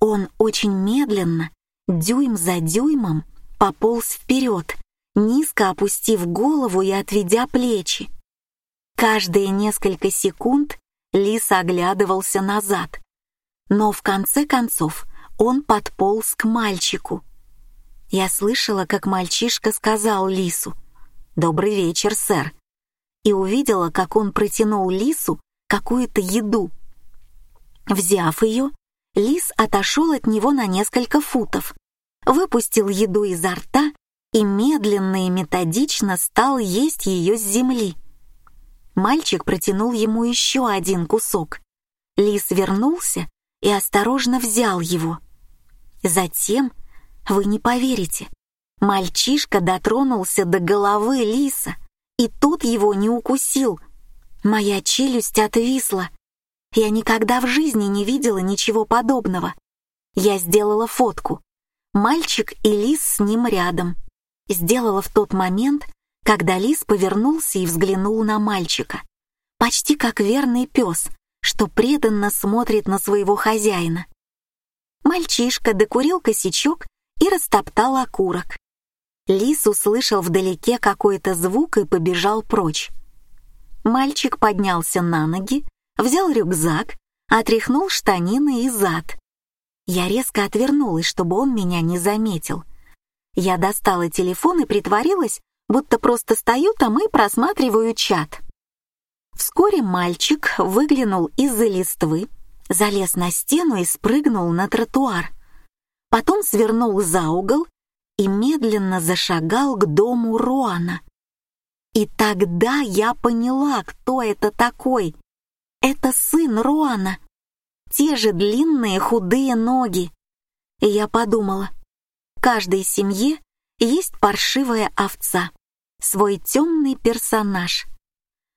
Он очень медленно, дюйм за дюймом, пополз вперед, низко опустив голову и отведя плечи. Каждые несколько секунд лис оглядывался назад, но в конце концов он подполз к мальчику. Я слышала, как мальчишка сказал лису «Добрый вечер, сэр», и увидела, как он протянул лису какую-то еду. Взяв ее, лис отошел от него на несколько футов, выпустил еду изо рта и медленно и методично стал есть ее с земли. Мальчик протянул ему еще один кусок. Лис вернулся и осторожно взял его. Затем, вы не поверите, мальчишка дотронулся до головы лиса, и тут его не укусил. Моя челюсть отвисла. Я никогда в жизни не видела ничего подобного. Я сделала фотку. Мальчик и лис с ним рядом. Сделала в тот момент, когда лис повернулся и взглянул на мальчика. Почти как верный пес, что преданно смотрит на своего хозяина. Мальчишка докурил косячок и растоптал окурок. Лис услышал вдалеке какой-то звук и побежал прочь. Мальчик поднялся на ноги, взял рюкзак, отряхнул штанины и зад. Я резко отвернулась, чтобы он меня не заметил. Я достала телефон и притворилась, будто просто стою там и просматриваю чат. Вскоре мальчик выглянул из-за листвы, залез на стену и спрыгнул на тротуар. Потом свернул за угол и медленно зашагал к дому Руана. И тогда я поняла, кто это такой. Это сын Руана. Те же длинные худые ноги. И я подумала, каждой семье есть паршивая овца, свой темный персонаж.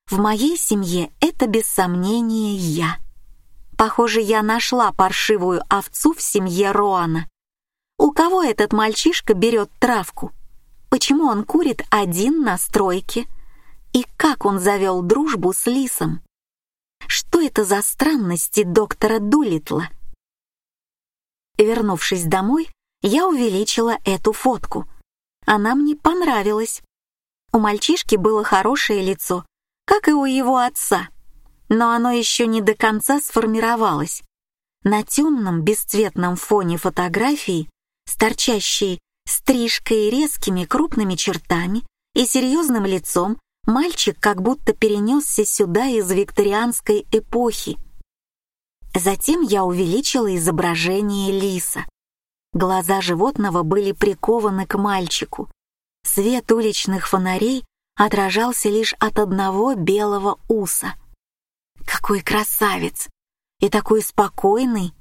В моей семье это без сомнения я. Похоже, я нашла паршивую овцу в семье Роана. У кого этот мальчишка берет травку? Почему он курит один на стройке? И как он завел дружбу с Лисом? Что это за странности доктора Дулитла? Вернувшись домой, я увеличила эту фотку. Она мне понравилась. У мальчишки было хорошее лицо, как и у его отца, но оно еще не до конца сформировалось. На темном бесцветном фоне фотографии с торчащей стрижкой, резкими крупными чертами и серьезным лицом, мальчик как будто перенесся сюда из викторианской эпохи. Затем я увеличила изображение лиса. Глаза животного были прикованы к мальчику. Свет уличных фонарей отражался лишь от одного белого уса. Какой красавец! И такой спокойный,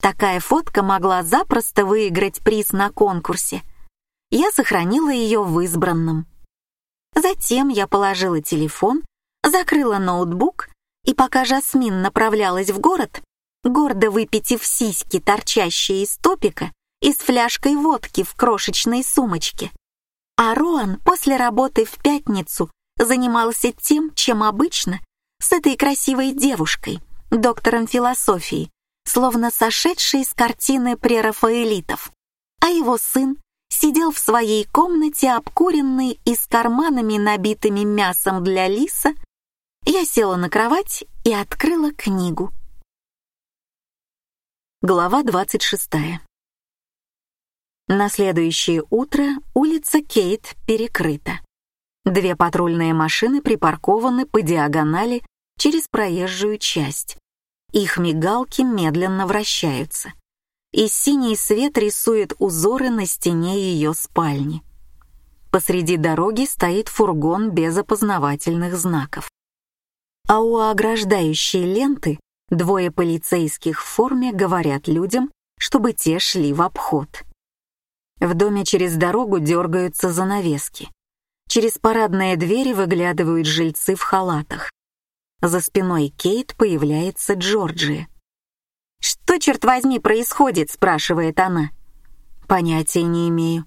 Такая фотка могла запросто выиграть приз на конкурсе. Я сохранила ее в избранном. Затем я положила телефон, закрыла ноутбук, и пока Жасмин направлялась в город, гордо выпитив сиськи, торчащие из топика, и с фляжкой водки в крошечной сумочке. А Роан после работы в пятницу занимался тем, чем обычно, с этой красивой девушкой, доктором философии, словно сошедший с картины прерафаэлитов. А его сын сидел в своей комнате, обкуренный и с карманами, набитыми мясом для лиса. Я села на кровать и открыла книгу. Глава 26. На следующее утро улица Кейт перекрыта. Две патрульные машины припаркованы по диагонали через проезжую часть. Их мигалки медленно вращаются, и синий свет рисует узоры на стене ее спальни. Посреди дороги стоит фургон без опознавательных знаков. А у ограждающей ленты двое полицейских в форме говорят людям, чтобы те шли в обход. В доме через дорогу дергаются занавески. Через парадные двери выглядывают жильцы в халатах. За спиной Кейт появляется Джорджия. «Что, черт возьми, происходит?» — спрашивает она. «Понятия не имею.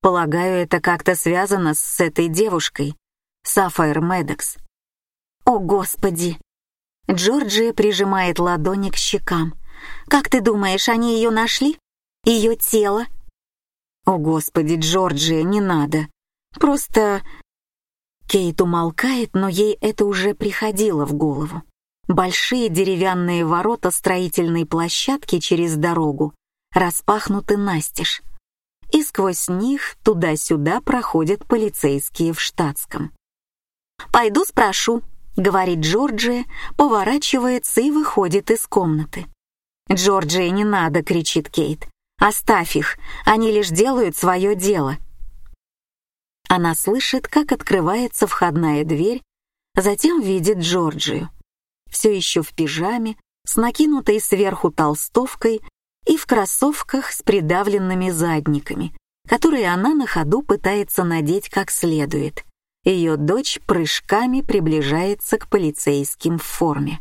Полагаю, это как-то связано с этой девушкой, Сафайр Медекс. О, Господи! Джорджия прижимает ладони к щекам. Как ты думаешь, они ее нашли? Ее тело? О, Господи, Джорджия, не надо. Просто... Кейт умолкает, но ей это уже приходило в голову. Большие деревянные ворота строительной площадки через дорогу распахнуты настежь и сквозь них туда-сюда проходят полицейские в штатском. «Пойду спрошу», — говорит Джорджия, поворачивается и выходит из комнаты. «Джорджия, не надо!» — кричит Кейт. «Оставь их, они лишь делают свое дело». Она слышит, как открывается входная дверь, затем видит Джорджию. Все еще в пижаме, с накинутой сверху толстовкой и в кроссовках с придавленными задниками, которые она на ходу пытается надеть как следует. Ее дочь прыжками приближается к полицейским в форме.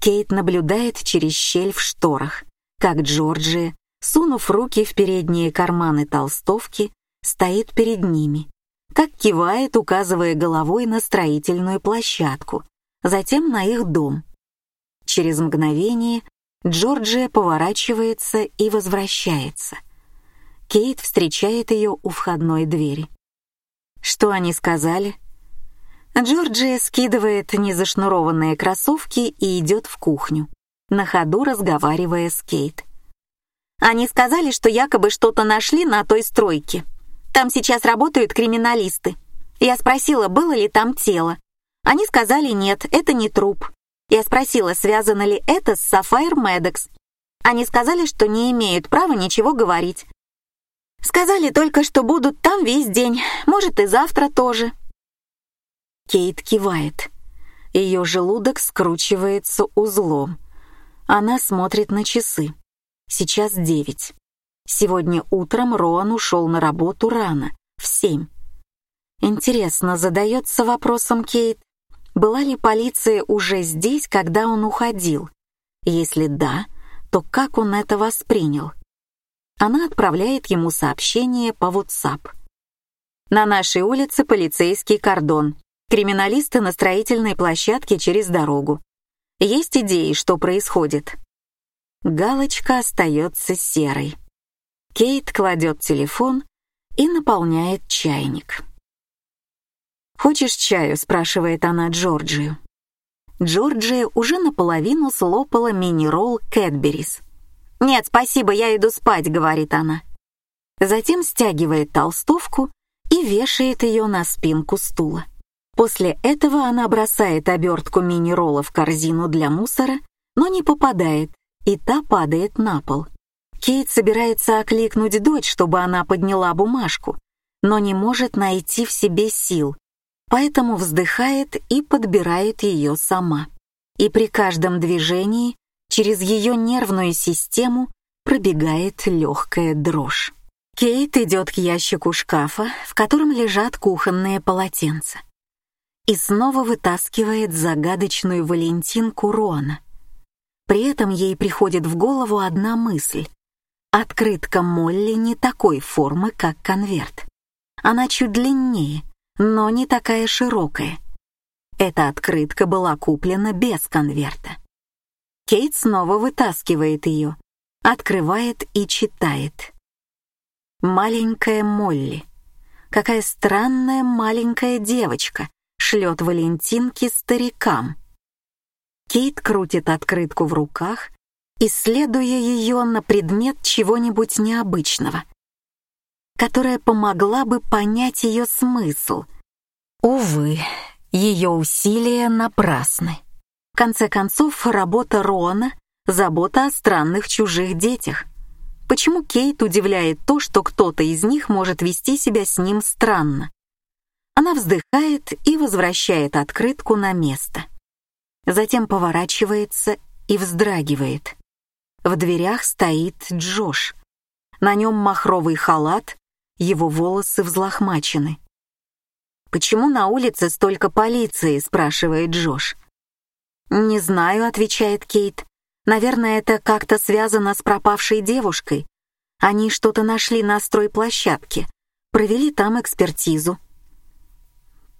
Кейт наблюдает через щель в шторах, как Джорджия, сунув руки в передние карманы толстовки, стоит перед ними, как кивает, указывая головой на строительную площадку, затем на их дом. Через мгновение Джорджия поворачивается и возвращается. Кейт встречает ее у входной двери. Что они сказали? Джорджия скидывает незашнурованные кроссовки и идет в кухню, на ходу разговаривая с Кейт. Они сказали, что якобы что-то нашли на той стройке. Там сейчас работают криминалисты. Я спросила, было ли там тело. Они сказали, нет, это не труп. Я спросила, связано ли это с Сафайр Медекс. Они сказали, что не имеют права ничего говорить. Сказали только, что будут там весь день, может и завтра тоже. Кейт кивает. Ее желудок скручивается узлом. Она смотрит на часы. Сейчас девять. Сегодня утром Роан ушел на работу рано, в семь. Интересно, задается вопросом Кейт, была ли полиция уже здесь, когда он уходил? Если да, то как он это воспринял? Она отправляет ему сообщение по WhatsApp. На нашей улице полицейский кордон. Криминалисты на строительной площадке через дорогу. Есть идеи, что происходит? Галочка остается серой. Кейт кладет телефон и наполняет чайник. «Хочешь чаю?» — спрашивает она Джорджию. Джорджия уже наполовину слопала мини-ролл Кэтберис. «Нет, спасибо, я иду спать», — говорит она. Затем стягивает толстовку и вешает ее на спинку стула. После этого она бросает обертку мини-ролла в корзину для мусора, но не попадает, и та падает на пол. Кейт собирается окликнуть дочь, чтобы она подняла бумажку, но не может найти в себе сил, поэтому вздыхает и подбирает ее сама. И при каждом движении через ее нервную систему пробегает легкая дрожь. Кейт идет к ящику шкафа, в котором лежат кухонные полотенца, и снова вытаскивает загадочную Валентинку Рона. При этом ей приходит в голову одна мысль. Открытка Молли не такой формы, как конверт. Она чуть длиннее, но не такая широкая. Эта открытка была куплена без конверта. Кейт снова вытаскивает ее, открывает и читает. Маленькая Молли. Какая странная маленькая девочка шлет Валентинки старикам. Кейт крутит открытку в руках, исследуя ее на предмет чего-нибудь необычного которая помогла бы понять ее смысл. Увы, ее усилия напрасны. В конце концов, работа Рона — забота о странных чужих детях. Почему Кейт удивляет то, что кто-то из них может вести себя с ним странно? Она вздыхает и возвращает открытку на место. Затем поворачивается и вздрагивает. В дверях стоит Джош. На нем махровый халат, его волосы взлохмачены. «Почему на улице столько полиции?» — спрашивает Джош. «Не знаю», — отвечает Кейт. «Наверное, это как-то связано с пропавшей девушкой. Они что-то нашли на стройплощадке, провели там экспертизу».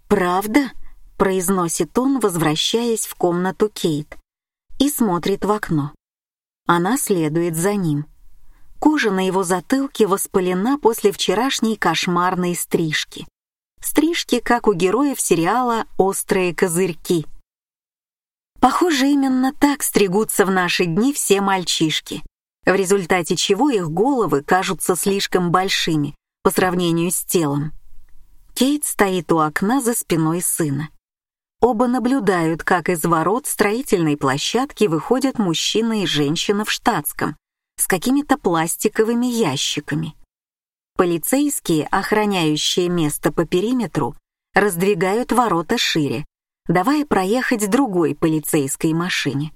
«Правда?» — произносит он, возвращаясь в комнату Кейт, и смотрит в окно. Она следует за ним. Кожа на его затылке воспалена после вчерашней кошмарной стрижки. Стрижки, как у героев сериала «Острые козырьки». Похоже, именно так стригутся в наши дни все мальчишки, в результате чего их головы кажутся слишком большими по сравнению с телом. Кейт стоит у окна за спиной сына. Оба наблюдают, как из ворот строительной площадки выходят мужчина и женщина в штатском с какими-то пластиковыми ящиками. Полицейские, охраняющие место по периметру, раздвигают ворота шире, давая проехать другой полицейской машине.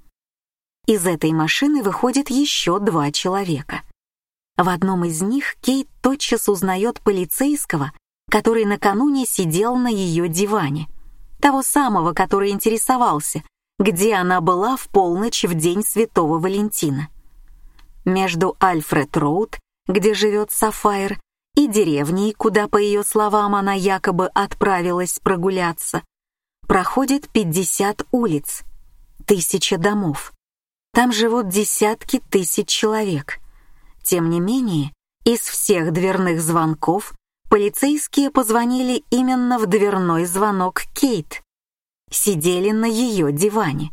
Из этой машины выходит еще два человека. В одном из них Кейт тотчас узнает полицейского, который накануне сидел на ее диване — того самого, который интересовался, где она была в полночь в день Святого Валентина. Между Альфред-Роуд, где живет Сафайр, и деревней, куда, по ее словам, она якобы отправилась прогуляться, проходит 50 улиц, тысяча домов. Там живут десятки тысяч человек. Тем не менее, из всех дверных звонков Полицейские позвонили именно в дверной звонок Кейт. Сидели на ее диване.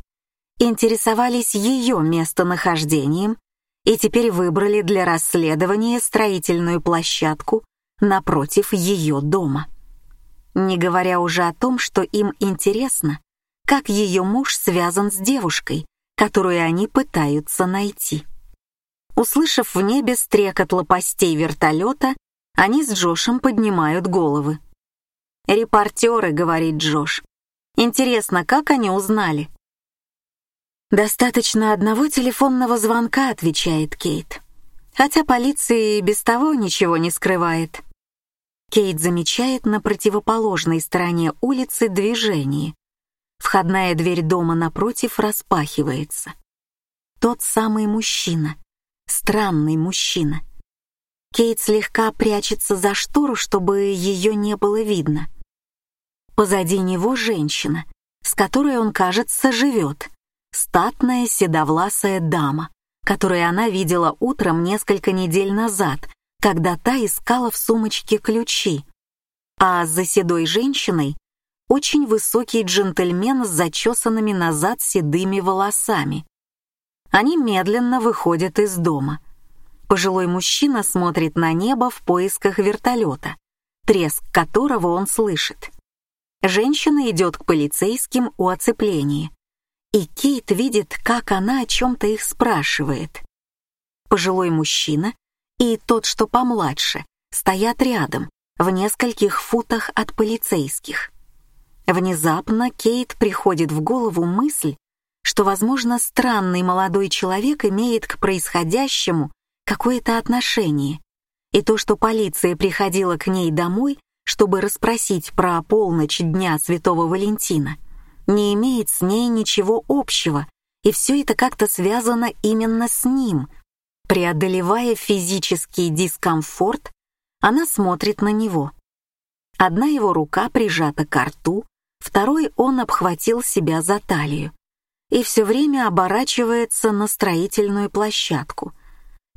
Интересовались ее местонахождением и теперь выбрали для расследования строительную площадку напротив ее дома. Не говоря уже о том, что им интересно, как ее муж связан с девушкой, которую они пытаются найти. Услышав в небе стрекот лопастей вертолета, они с Джошем поднимают головы. «Репортеры», — говорит Джош. «Интересно, как они узнали?» «Достаточно одного телефонного звонка», — отвечает Кейт. «Хотя полиция и без того ничего не скрывает». Кейт замечает на противоположной стороне улицы движение. Входная дверь дома напротив распахивается. Тот самый мужчина, странный мужчина — Кейт слегка прячется за штору, чтобы ее не было видно. Позади него женщина, с которой он, кажется, живет. Статная седовласая дама, которую она видела утром несколько недель назад, когда та искала в сумочке ключи. А за седой женщиной очень высокий джентльмен с зачесанными назад седыми волосами. Они медленно выходят из дома. Пожилой мужчина смотрит на небо в поисках вертолета, треск которого он слышит. Женщина идет к полицейским у оцепления, и Кейт видит, как она о чем-то их спрашивает. Пожилой мужчина и тот, что помладше, стоят рядом, в нескольких футах от полицейских. Внезапно Кейт приходит в голову мысль, что, возможно, странный молодой человек имеет к происходящему какое-то отношение. И то, что полиция приходила к ней домой, чтобы расспросить про полночь Дня Святого Валентина, не имеет с ней ничего общего, и все это как-то связано именно с ним. Преодолевая физический дискомфорт, она смотрит на него. Одна его рука прижата к рту, второй он обхватил себя за талию и все время оборачивается на строительную площадку —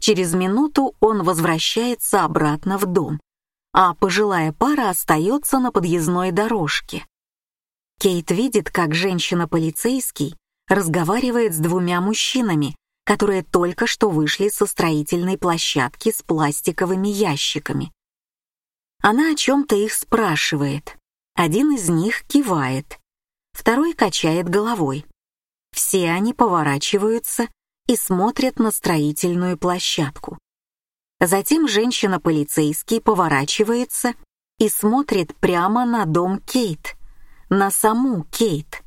Через минуту он возвращается обратно в дом, а пожилая пара остается на подъездной дорожке. Кейт видит, как женщина-полицейский разговаривает с двумя мужчинами, которые только что вышли со строительной площадки с пластиковыми ящиками. Она о чем-то их спрашивает. Один из них кивает, второй качает головой. Все они поворачиваются и смотрят на строительную площадку. Затем женщина-полицейский поворачивается и смотрит прямо на дом Кейт, на саму Кейт.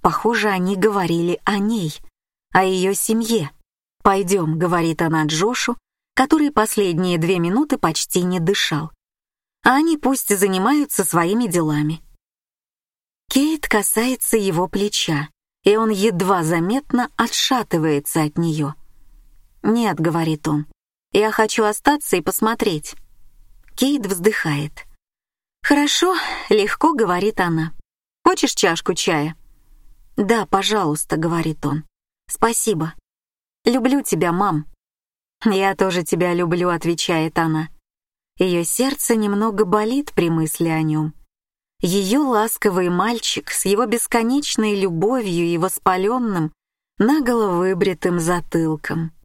Похоже, они говорили о ней, о ее семье. «Пойдем», — говорит она Джошу, который последние две минуты почти не дышал. А они пусть занимаются своими делами. Кейт касается его плеча, и он едва заметно отшатывается от нее. «Нет», — говорит он, — «я хочу остаться и посмотреть». Кейт вздыхает. «Хорошо», — легко говорит она. «Хочешь чашку чая?» «Да, пожалуйста», — говорит он. «Спасибо. Люблю тебя, мам». «Я тоже тебя люблю», — отвечает она. Ее сердце немного болит при мысли о нем. Ее ласковый мальчик с его бесконечной любовью и воспаленным, наголо выбритым затылком —